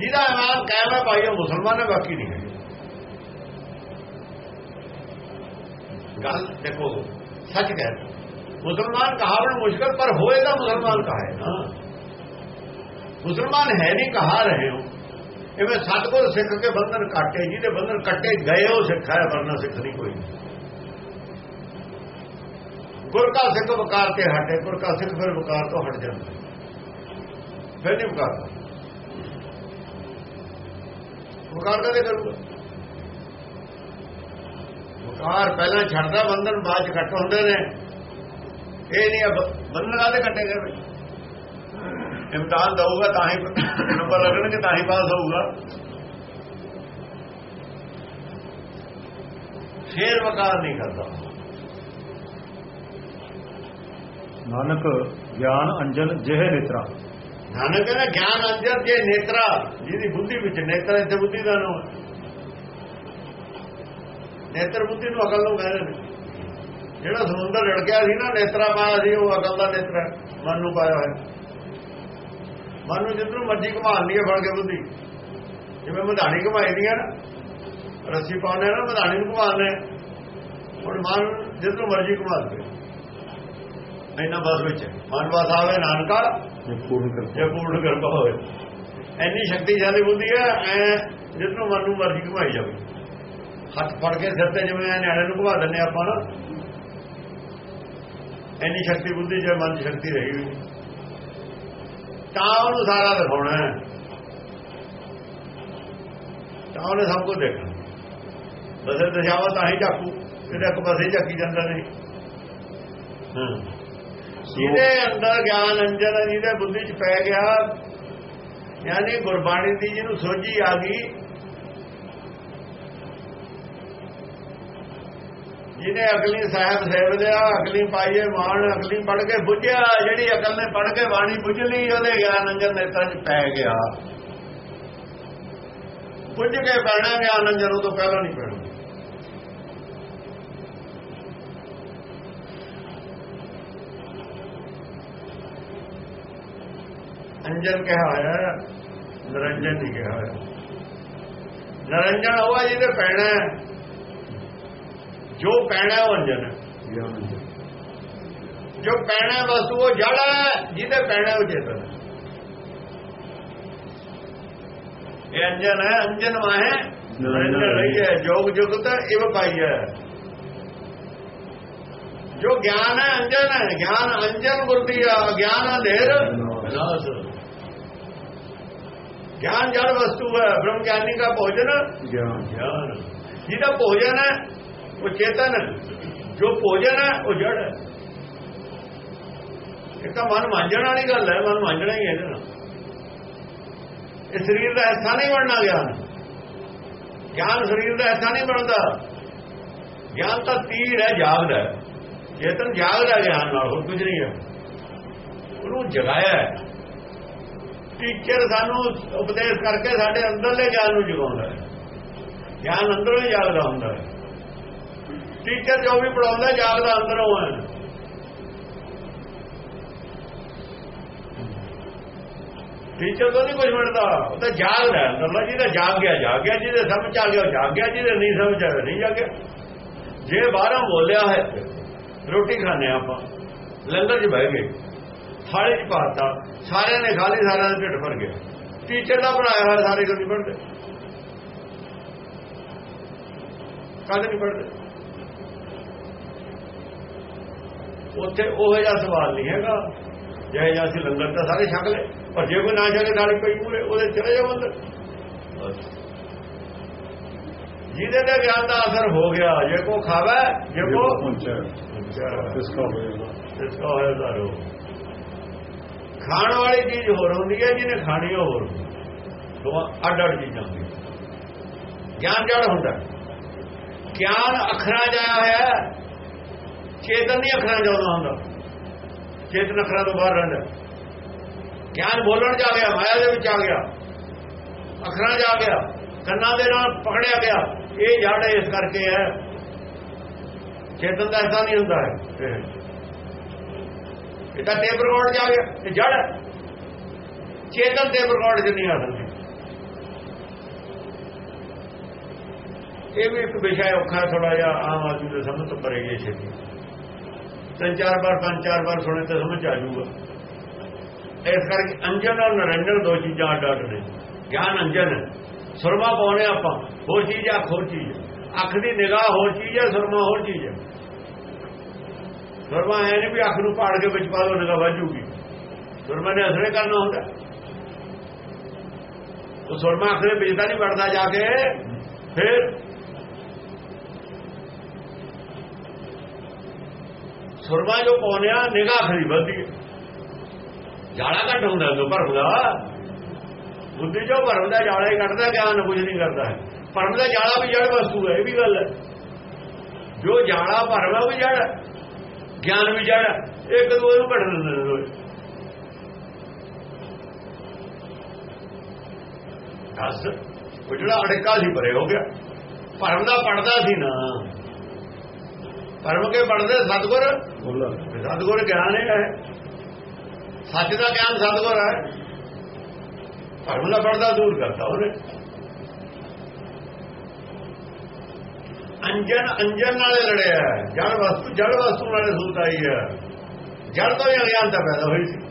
ਜਿਹਦਾ ਇਮਾਨ ਕਾਇਮ ਹੈ ਭਾਈ, ਉਹ ਮੁਸਲਮਾਨ ਹੈ, ਬਾਕੀ ਨਹੀਂ ਹੈ। ਗੱਲ ਦੇਖੋ, ਸੱਚ ਕਹਿ ਰਹੇ। ਮੁਸਲਮਾਨ ਕਹਾਵਣ ਮੁਸ਼ਕਲ, ਪਰ ਹੋਏ ਤਾਂ ਮੁਸਲਮਾਨ ਕਹਾਏ ਨਾ। ਮੁਸਲਮਾਨ ਹੈ ਨਹੀਂ, ਕਹਾ ਰਹੇ ਹੋ। ਇਵੇਂ ਸਤਗੁਰ ਸਿੱਖ ਕੇ ਬੰਧਨ ਕਾਟੇ, ਜਿਹਦੇ ਬੰਧਨ ਕੱਟੇ ਗਏ, ਉਹ ਸਿੱਖ ਹੈ, ਵਰਨਾ ਸਿੱਖ ਨਹੀਂ ਕੋਈ। ਗੁਰ ਕਾ ਸਿੱਖ ਵਕਾਰ ਤੇ ਹਟੇ ਗੁਰ ਕਾ ਸਿੱਖ ਫਿਰ ਵਕਾਰ ਤੋਂ ਹਟ ਜਾਂਦਾ। ਫਿਰ ਨਹੀਂ ਵਕਾਰ। ਵਕਾਰ ਕਦੇ ਕਰੂਗਾ। ਵਕਾਰ ਪਹਿਲਾਂ ਛੱਡਦਾ, ਬੰਧਨ ਬਾਅਦ ਚ ਕੱਟ ਹੁੰਦੇ ਨੇ। ਇਹ ਨਹੀਂ ਅਬ- ਬੰਧਨ ਕਾਦੇ ਕੱਟੇ ਗਏ ਬਈ ਇਮਤਿਹਾਨ ਦਊਗਾ ਤਾਂ ਹੀ ਨੰਬਰ ਲੱਗਣਗੇ, ਤਾਂ ਹੀ ਪਾਸ ਹੋਊਗਾ। ਫੇਰ ਵਕਾਰ ਨਹੀਂ ਕਰਦਾ। ਨਾਨਕ, ਗਿਆਨ, ਅੰਜਨ, ਜਿਹੇ, ਨੇਤਰਾ। ਨਾਨਕ ਕਹਿੰਦਾ, ਗਿਆਨ ਅੰਦਰ ਜੇ ਨੇਤਰਾ ਜਿਹਦੀ ਬੁੱਧੀ ਵਿੱਚ ਨੇਤਰਾ ਇੱਥੇ ਬੁੱਧੀ ਦਾ ਨਾਮ ਨੇਤਰ ਬੁੱਧੀ ਨੂੰ ਅਕਲ ਨੂੰ ਕਹਿੰਦੇ ਨੇ। ਜਿਹੜਾ ਸਮੁੰਦਰ ਲੜਕਿਆ ਸੀ ਨਾ, ਨੇਤਰਾ ਪਾਇਆ ਸੀ, ਉਹ ਅਕਲ ਦਾ ਨੇਤਰਾ ਮਨ ਨੂੰ ਪਾਇਆ ਹੋਇਆ। ਮਨ ਨੂੰ ਜਿੱਧਰੋਂ ਮਰਜ਼ੀ ਘੁਮਾਉਣੀ ਹੈ, ਫੜ ਕੇ ਬੁੱਧੀ। ਜਿਵੇਂ ਮਧਾਣੀ ਘੁਮਾਈ ਦੀਆਂ ਨਾ, ਰੱਸੀ ਪਾਉਣੇ ਨਾ, ਮਧਾਣੀ ਨੂੰ ਘੁਮਾਉਂਦੇ ਹੁਣ ਮਨ ਜਿੱਧਰੋਂ ਮਰਜ਼ੀ ਘੁਮਾ ਦੇ ਇੰਨਾ ਬਸ ਵਿੱਚ ਹੈ। ਮਨ ਬਸ ਆਵੇ ਨਾਨਕਾ ਇਹ ਪੂਰਨ ਕਰਤਾ ਪੂਰਨ ਕਿਰਪਾ ਹੋਵੇ। ਇੰਨੀ ਸ਼ਕਤੀਸ਼ਾਲੀ ਬੁੱਧੀ ਹੈ, ਐ ਜਿੱਦੋਂ ਮਨ ਨੂੰ ਮਰਜ਼ੀ ਘੁਮਾਈ ਜਾਵੇ। ਹੱਥ ਫੜ ਕੇ ਸਿਰ ਤੇ ਜਿਵੇਂ ਨਿਆਣੇ ਨੂੰ ਘੁਮਾ ਦਿੰਦੇ ਆਪਾਂ ਨਾ। ਇੰਨੀ ਸ਼ਕਤੀ ਬੁੱਧੀ ਜੇ ਮਨ 'ਚ ਸ਼ਕਤੀ ਰਹੀ ਤਾਂ ਉਹਨੂੰ ਸਾਰਾ ਦਿਖਾਉਣਾ ਹੈ। ਤਾਂ ਉਹਨੇ ਸਭ ਕੁਝ ਦੇਖਣਾ। ਬਸੇ ਦਸ਼ਾਵਾ ਤਾਂ ਹੀ ਝਾਕੂ ਇਹਦੇ ਇੱਕ ਪਾਸੇ ਝਾਕੀ ਜਾਂਦਾ ਨਹੀਂ। ਹਾਂ। ਜਿਹਦੇ ਅੰਦਰ ਗਿਆਨ ਅੰਜਨ ਹੈ, ਜਿਹਦੇ ਬੁੱਧੀ 'ਚ ਪੈ ਗਿਆ ਯਾਨੀ ਗੁਰਬਾਣੀ ਦੀ ਜਿਹਨੂੰ ਸੋਝੀ ਆ ਗਈ ਜਿਹਨੇ ਅਗਲੀ ਸਾਹਿਬ ਸੇਵ ਲਿਆ ਅਗਲੀ ਪਾਈਏ ਮਾਣ ਅਗਲੀ ਪੜ ਕੇ ਬੁੱਝਿਆ ਜਿਹੜੀ ਅਕਲ ਨੇ ਪੜ ਕੇ ਬਾਣੀ ਬੁੱਝ ਲਈ ਉਹਦੇ ਗਿਆਨ ਅੰਜਨ ਨੇਤਰਾਂ 'ਚ ਪੈ ਗਿਆ। ਬੁੱਝ ਕੇ ਪੈਣਾ ਗਿਆਨ ਅੰਜਨ ਉਹ ਤੋਂ ਪਹਿਲਾਂ ਨਹੀਂ ਪੈਣਾ ਅੰਜਨ ਕਿਹਾ ਹੋਇਆ ਹੈ, ਨਿਰੰਜਨ ਨਹੀਂ ਕਿਹਾ ਹੋਇਆ। ਨਿਰੰਜਨ ਉਹ ਹੈ ਜਿਹਦੇ ਪੈਣਾ। ਜੋ ਪੈਣਾ ਉਹ ਅੰਜਨ ਜੋ ਪੈਣਾ ਹੈ ਵਸਤੂ ਉਹ ਜੜ ਹੈ। ਜਿਹਦੇ ਪੈਣਾ ਉਹ ਚੇਤਨ ਇਹ ਅੰਜਨ ਹੈ ਅੰਜਨ ਮਾਹੇ। ਨਿਰੰਜਨ ਰਹੀ ਹੈ। ਜੋਗ ਜੁਗਤ ਇਵ ਪਾਈ ਹੈ ਜੋ ਗਿਆਨ ਹੈ ਅੰਜਨ ਹੈ। ਗਿਆਨ ਅੰਜਨ ਗੁਰਦੀ ਆ ਗਿਆਨ ਅੰਧੇਰ। ਵਿਨਾਸ਼ ਗਿਆਨ ਜੜ ਵਸਤੂ ਹੈ ਬ੍ਰਹਮ ਗਿਆਨੀ ਦਾ ਭੋਜਨ ਗਿਆਨ ਗਿਆਨ ਜਿਹਦਾ ਭੋਜਨ ਹੈ ਉਹ ਚੇਤਨ ਹੈ ਜੋ ਭੋਜਨ ਹੈ ਉਹ ਜੜ ਹੈ ਇਹ ਤਾਂ ਮਨ ਮਾਂਜਣ ਵਾਲੀ ਗੱਲ ਹੈ ਮਨ ਮਾਂਜਣਾ ਹੀ ਹੈ ਇਹਦੇ ਨਾਲ ਇਹ ਸਰੀਰ ਦਾ ਹਿੱਸਾ ਨਹੀਂ ਬਣਨਾ ਗਿਆਨ ਗਿਆਨ ਸਰੀਰ ਦਾ ਹਿੱਸਾ ਨਹੀਂ ਬਣਦਾ ਗਿਆਨ ਤਾਂ ਤੀਰ ਹੈ ਜਾਗਦਾ ਹੈ ਚੇਤਨ ਜਾਗਦਾ ਗਿਆਨ ਨਾਲ ਹੋਰ ਕੁਝ ਨਹੀਂ ਹੈ ਉਹਨੂੰ ਜਗਾਇਆ ਹੈ ਟੀਚਰ ਸਾਨੂੰ ਉਪਦੇਸ਼ ਕਰਕੇ ਸਾਡੇ ਅੰਦਰਲੇ ਗਿਆਨ ਨੂੰ ਜਗਾਉਂਦਾ ਹੈ। ਗਿਆਨ ਅੰਦਰੋਂ ਹੀ ਜਾਗਦਾ ਹੁੰਦਾ ਹੈ। ਟੀਚਰ ਜੋ ਵੀ ਪੜਾਉਂਦਾ ਜਾਗਦਾ ਅੰਦਰੋਂ ਹੈ। ਟੀਚਰ ਤੋਂ ਨਹੀਂ ਕੁਝ ਮਿਲਦਾ, ਉਹ ਤਾਂ ਜਾਗਦਾ ਹੈ। ਅੰਦਰਲਾ ਜਿਹਦਾ ਜਾਗ ਗਿਆ ਜਾਗ ਗਿਆ ਜਿਹਦੇ ਸਮਝ ਆ ਗਿਆ ਜਾਗ ਗਿਆ ਜਿਹਦੇ ਨਹੀਂ ਸਮਝ ਆਇਆ ਨਹੀਂ ਜਾਗਿਆ। ਜੇ ਬਾਹਰੋਂ ਬੋਲਿਆ ਹੈ, ਰੋਟੀ ਖਾਣੇ ਆਪਾਂ, ਲੰਗਰ 'ਚ ਬਹਿ ਗਏ। ਥਾਲੀ 'ਚ ਪਾਤਾ ਸਾਰਿਆਂ ਨੇ ਖਾ ਲਈ ਸਾਰਿਆਂ ਦਾ ਢਿੱਡ ਭਰ ਗਿਆ। ਟੀਚਰ ਦਾ ਬਣਾਇਆ ਹੋਇਆ ਸਾਰੇ ਨਹੀਂ ਪੜਦੇ ਕਦ ਨਹੀਂ ਪੜਦੇ ਉੱਥੇ ਉਹ ਜਿਹਾ ਸਵਾਲ ਨਹੀਂ ਹੈਗਾ। ਜੇ ਜਾਂ ਅਸੀਂ ਲੰਗਰ ਤਾਂ ਸਾਰੇ ਛਕ ਲਏ ਪਰ ਜੇ ਕੋਈ ਨਾ ਛਕੇ ਥਾਲੀ ਪਈ ਮੂਰੇ ਉਹਦੇ ਚਲੇ ਜਾਓ ਅੰਦਰ। ਜਿਹਦੇ ਤੇ ਗਿਆਨ ਦਾ ਅਸਰ ਹੋ ਗਿਆ ਜੇ ਕੋ ਖਾਵੇ ਜੇ ਕੋ ਪਹੁੰਚਿਆ ਇਸ ਕਾ ਹੋਏਗਾ ਇਸ ਕਾ ਹੋਇਆ ਖਾਣ ਵਾਲੀ ਚੀਜ਼ ਹੋਰ ਹੁੰਦੀ ਹੈ, ਜਿਹਨੇ ਖਾਣੀ ਉਹ ਹੋਰ ਦੋ ਅੱਡ ਅੱਡ ਚੀਜ਼ਾਂ ਹੁੰਦੀਆਂ। ਗਿਆਨ ਜੜ ਹੁੰਦਾ। ਗਿਆਨ ਅੱਖਰਾਂ ਜਾਇਆ ਹੋਇਆ ਚੇਤਨ ਨਹੀਂ ਅੱਖਰਾਂ ਜਾਉਂਦਾ ਹੁੰਦਾ। ਚੇਤਨ ਅੱਖਰਾਂ ਤੋਂ ਬਾਹਰ ਰਹਿੰਦਾ। ਗਿਆਨ ਬੋਲਣ ਜਾ ਗਿਆ, ਮਾਇਆ ਦੇ ਵਿੱਚ ਆ ਗਿਆ। ਅੱਖਰਾਂ ਜਾ ਗਿਆ। ਕੰਨਾਂ ਦੇ ਨਾਲ ਪਕੜਿਆ ਗਿਆ। ਇਹ ਜੜ ਇਸ ਕਰਕੇ ਹੈ। ਚੇਤਨ ਦਾ ਐਸਾ ਨਹੀਂ ਹੁੰਦਾ ਹੈ। ਇਹ। ਤਾਂ ਟੇਪ ਰਿਕਾਰਡ ਜਾ ਗਿਆ ਇਹ ਜੜ। ਹੈ ਚੇਤਨ ਟੇਪ ਰਿਕਾਰਡ 'ਚ ਨਹੀਂ ਆ ਸਕਦੀ ਇਹ ਵੀ ਇੱਕ ਵਿਸ਼ਾ ਔਖਾ ਥੋੜਾ ਜਿਹਾ ਆਮ ਆਦਮੀ ਦੇ ਸਮਝ ਤੋਂ ਪਰੇ ਗਿਆ ਛੇਤੀ। ਤਿੰਨ ਚਾਰ ਵਾਰ, ਪੰਜ ਚਾਰ ਵਾਰ ਸੁਣੇ ਤਾਂ ਸਮਝ ਆ ਜਾਊਗਾ। ਇਸ ਕਰਕੇ ਅੰਜਨ ਔਰ ਨਰੰਜਨ ਦੋ ਚੀਜ਼ਾਂ ਅੱਡ ਨੇ। ਗਿਆਨ ਅੰਜਨ ਹੈ। ਸੁਰਮਾ ਪਾਉਣੇ ਆਪਾਂ। ਹੋਰ ਚੀਜ਼ ਹੈ ਅੱਖ ਹੋਰ ਚੀਜ਼। ਹੈ ਅੱਖ ਦੀ ਨਿਗਾਹ ਹੋਰ ਚੀਜ਼ ਹੈ, ਸੁਰਮਾ ਹੋਰ ਚੀਜ਼ ਹੈ। ਸੁਰਮਾ ਹੈ ਨਹੀਂ ਵੀ ਅੱਖ ਨੂੰ ਪਾੜ ਕੇ ਵਿੱਚ ਪਾ ਲਓ ਨਿਗਾਹ ਵੱਜੂਗੀ ਸੁਰਮਾ ਨੇ ਅਸਰੇ ਕਰਨਾ ਹੁੰਦਾ। ਉਹ ਸੁਰਮਾ ਅੱਖ ਦੇ ਵਿੱਚ ਨਹੀਂ ਵੜਦਾ ਜਾ ਕੇ, ਫਿਰ ਸੁਰਮਾ ਜੋ ਪਾਉਣਿਆ ਨਿਗਾਹ ਖਰੀ ਵੱਧਦੀ ਹੈ। ਜਾਲਾ ਘੱਟ ਹੁੰਦਾ ਜੋ ਭਰਮ ਦਾ। ਬੁੱਧੀ ਜੋ ਭਰਮ ਦਾ ਜਾਲਾ ਹੀ ਕੱਢਦਾ, ਗਿਆਨ ਕੁਝ ਨਹੀਂ ਕਰਦਾ। ਭਰਮ ਦਾ ਜਾਲਾ ਵੀ ਜੜ ਵਸਤੂ ਹੈ, ਇਹ ਵੀ ਗੱਲ ਹੈ। ਜੋ ਜਾਲਾ ਭਰਮ ਹੈ, ਉਹ ਵੀ ਜੜ ਹੈ। ਗਿਆਨ ਵੀ ਜੜ ਹੈ। ਇੱਕ ਦੂਏ ਨੂੰ ਘਟ ਦਿੰਦੇ ਨੇ ਦੱਸ ਉਹ ਜਿਹੜਾ ਅੜਕਾ ਸੀ ਪਰੇ ਹੋ ਗਿਆ। ਭਰਮ ਦਾ ਪੜਦਾ ਸੀ ਨਾ। ਭਰਮ ਕੇ ਪੜਦੇ ਸਤਗੁਰ? ਸਤਗੁਰ ਗਿਆਨ ਹੈ ਸੱਚ ਦਾ ਗਿਆਨ ਸਤਗੁਰ ਹੈ। ਭਰਮ ਦਾ ਪਰਦਾ ਦੂਰ ਕਰਤਾ ਉਹਨੇ। ਅੰਜਨ ਅੰਜਨ ਨਾਲੇ ਲੜਿਆ ਹੈ। ਜੜ ਵਸਤੂ ਜੜ ਵਸਤੂ ਨਾਲੇ ਸੂਤ ਆਈ ਹੈ ਜੜ ਤੋਂ ਹੀ ਅਗਿਆਨਤਾ ਪੈਦਾ ਹੋਈ ਸੀ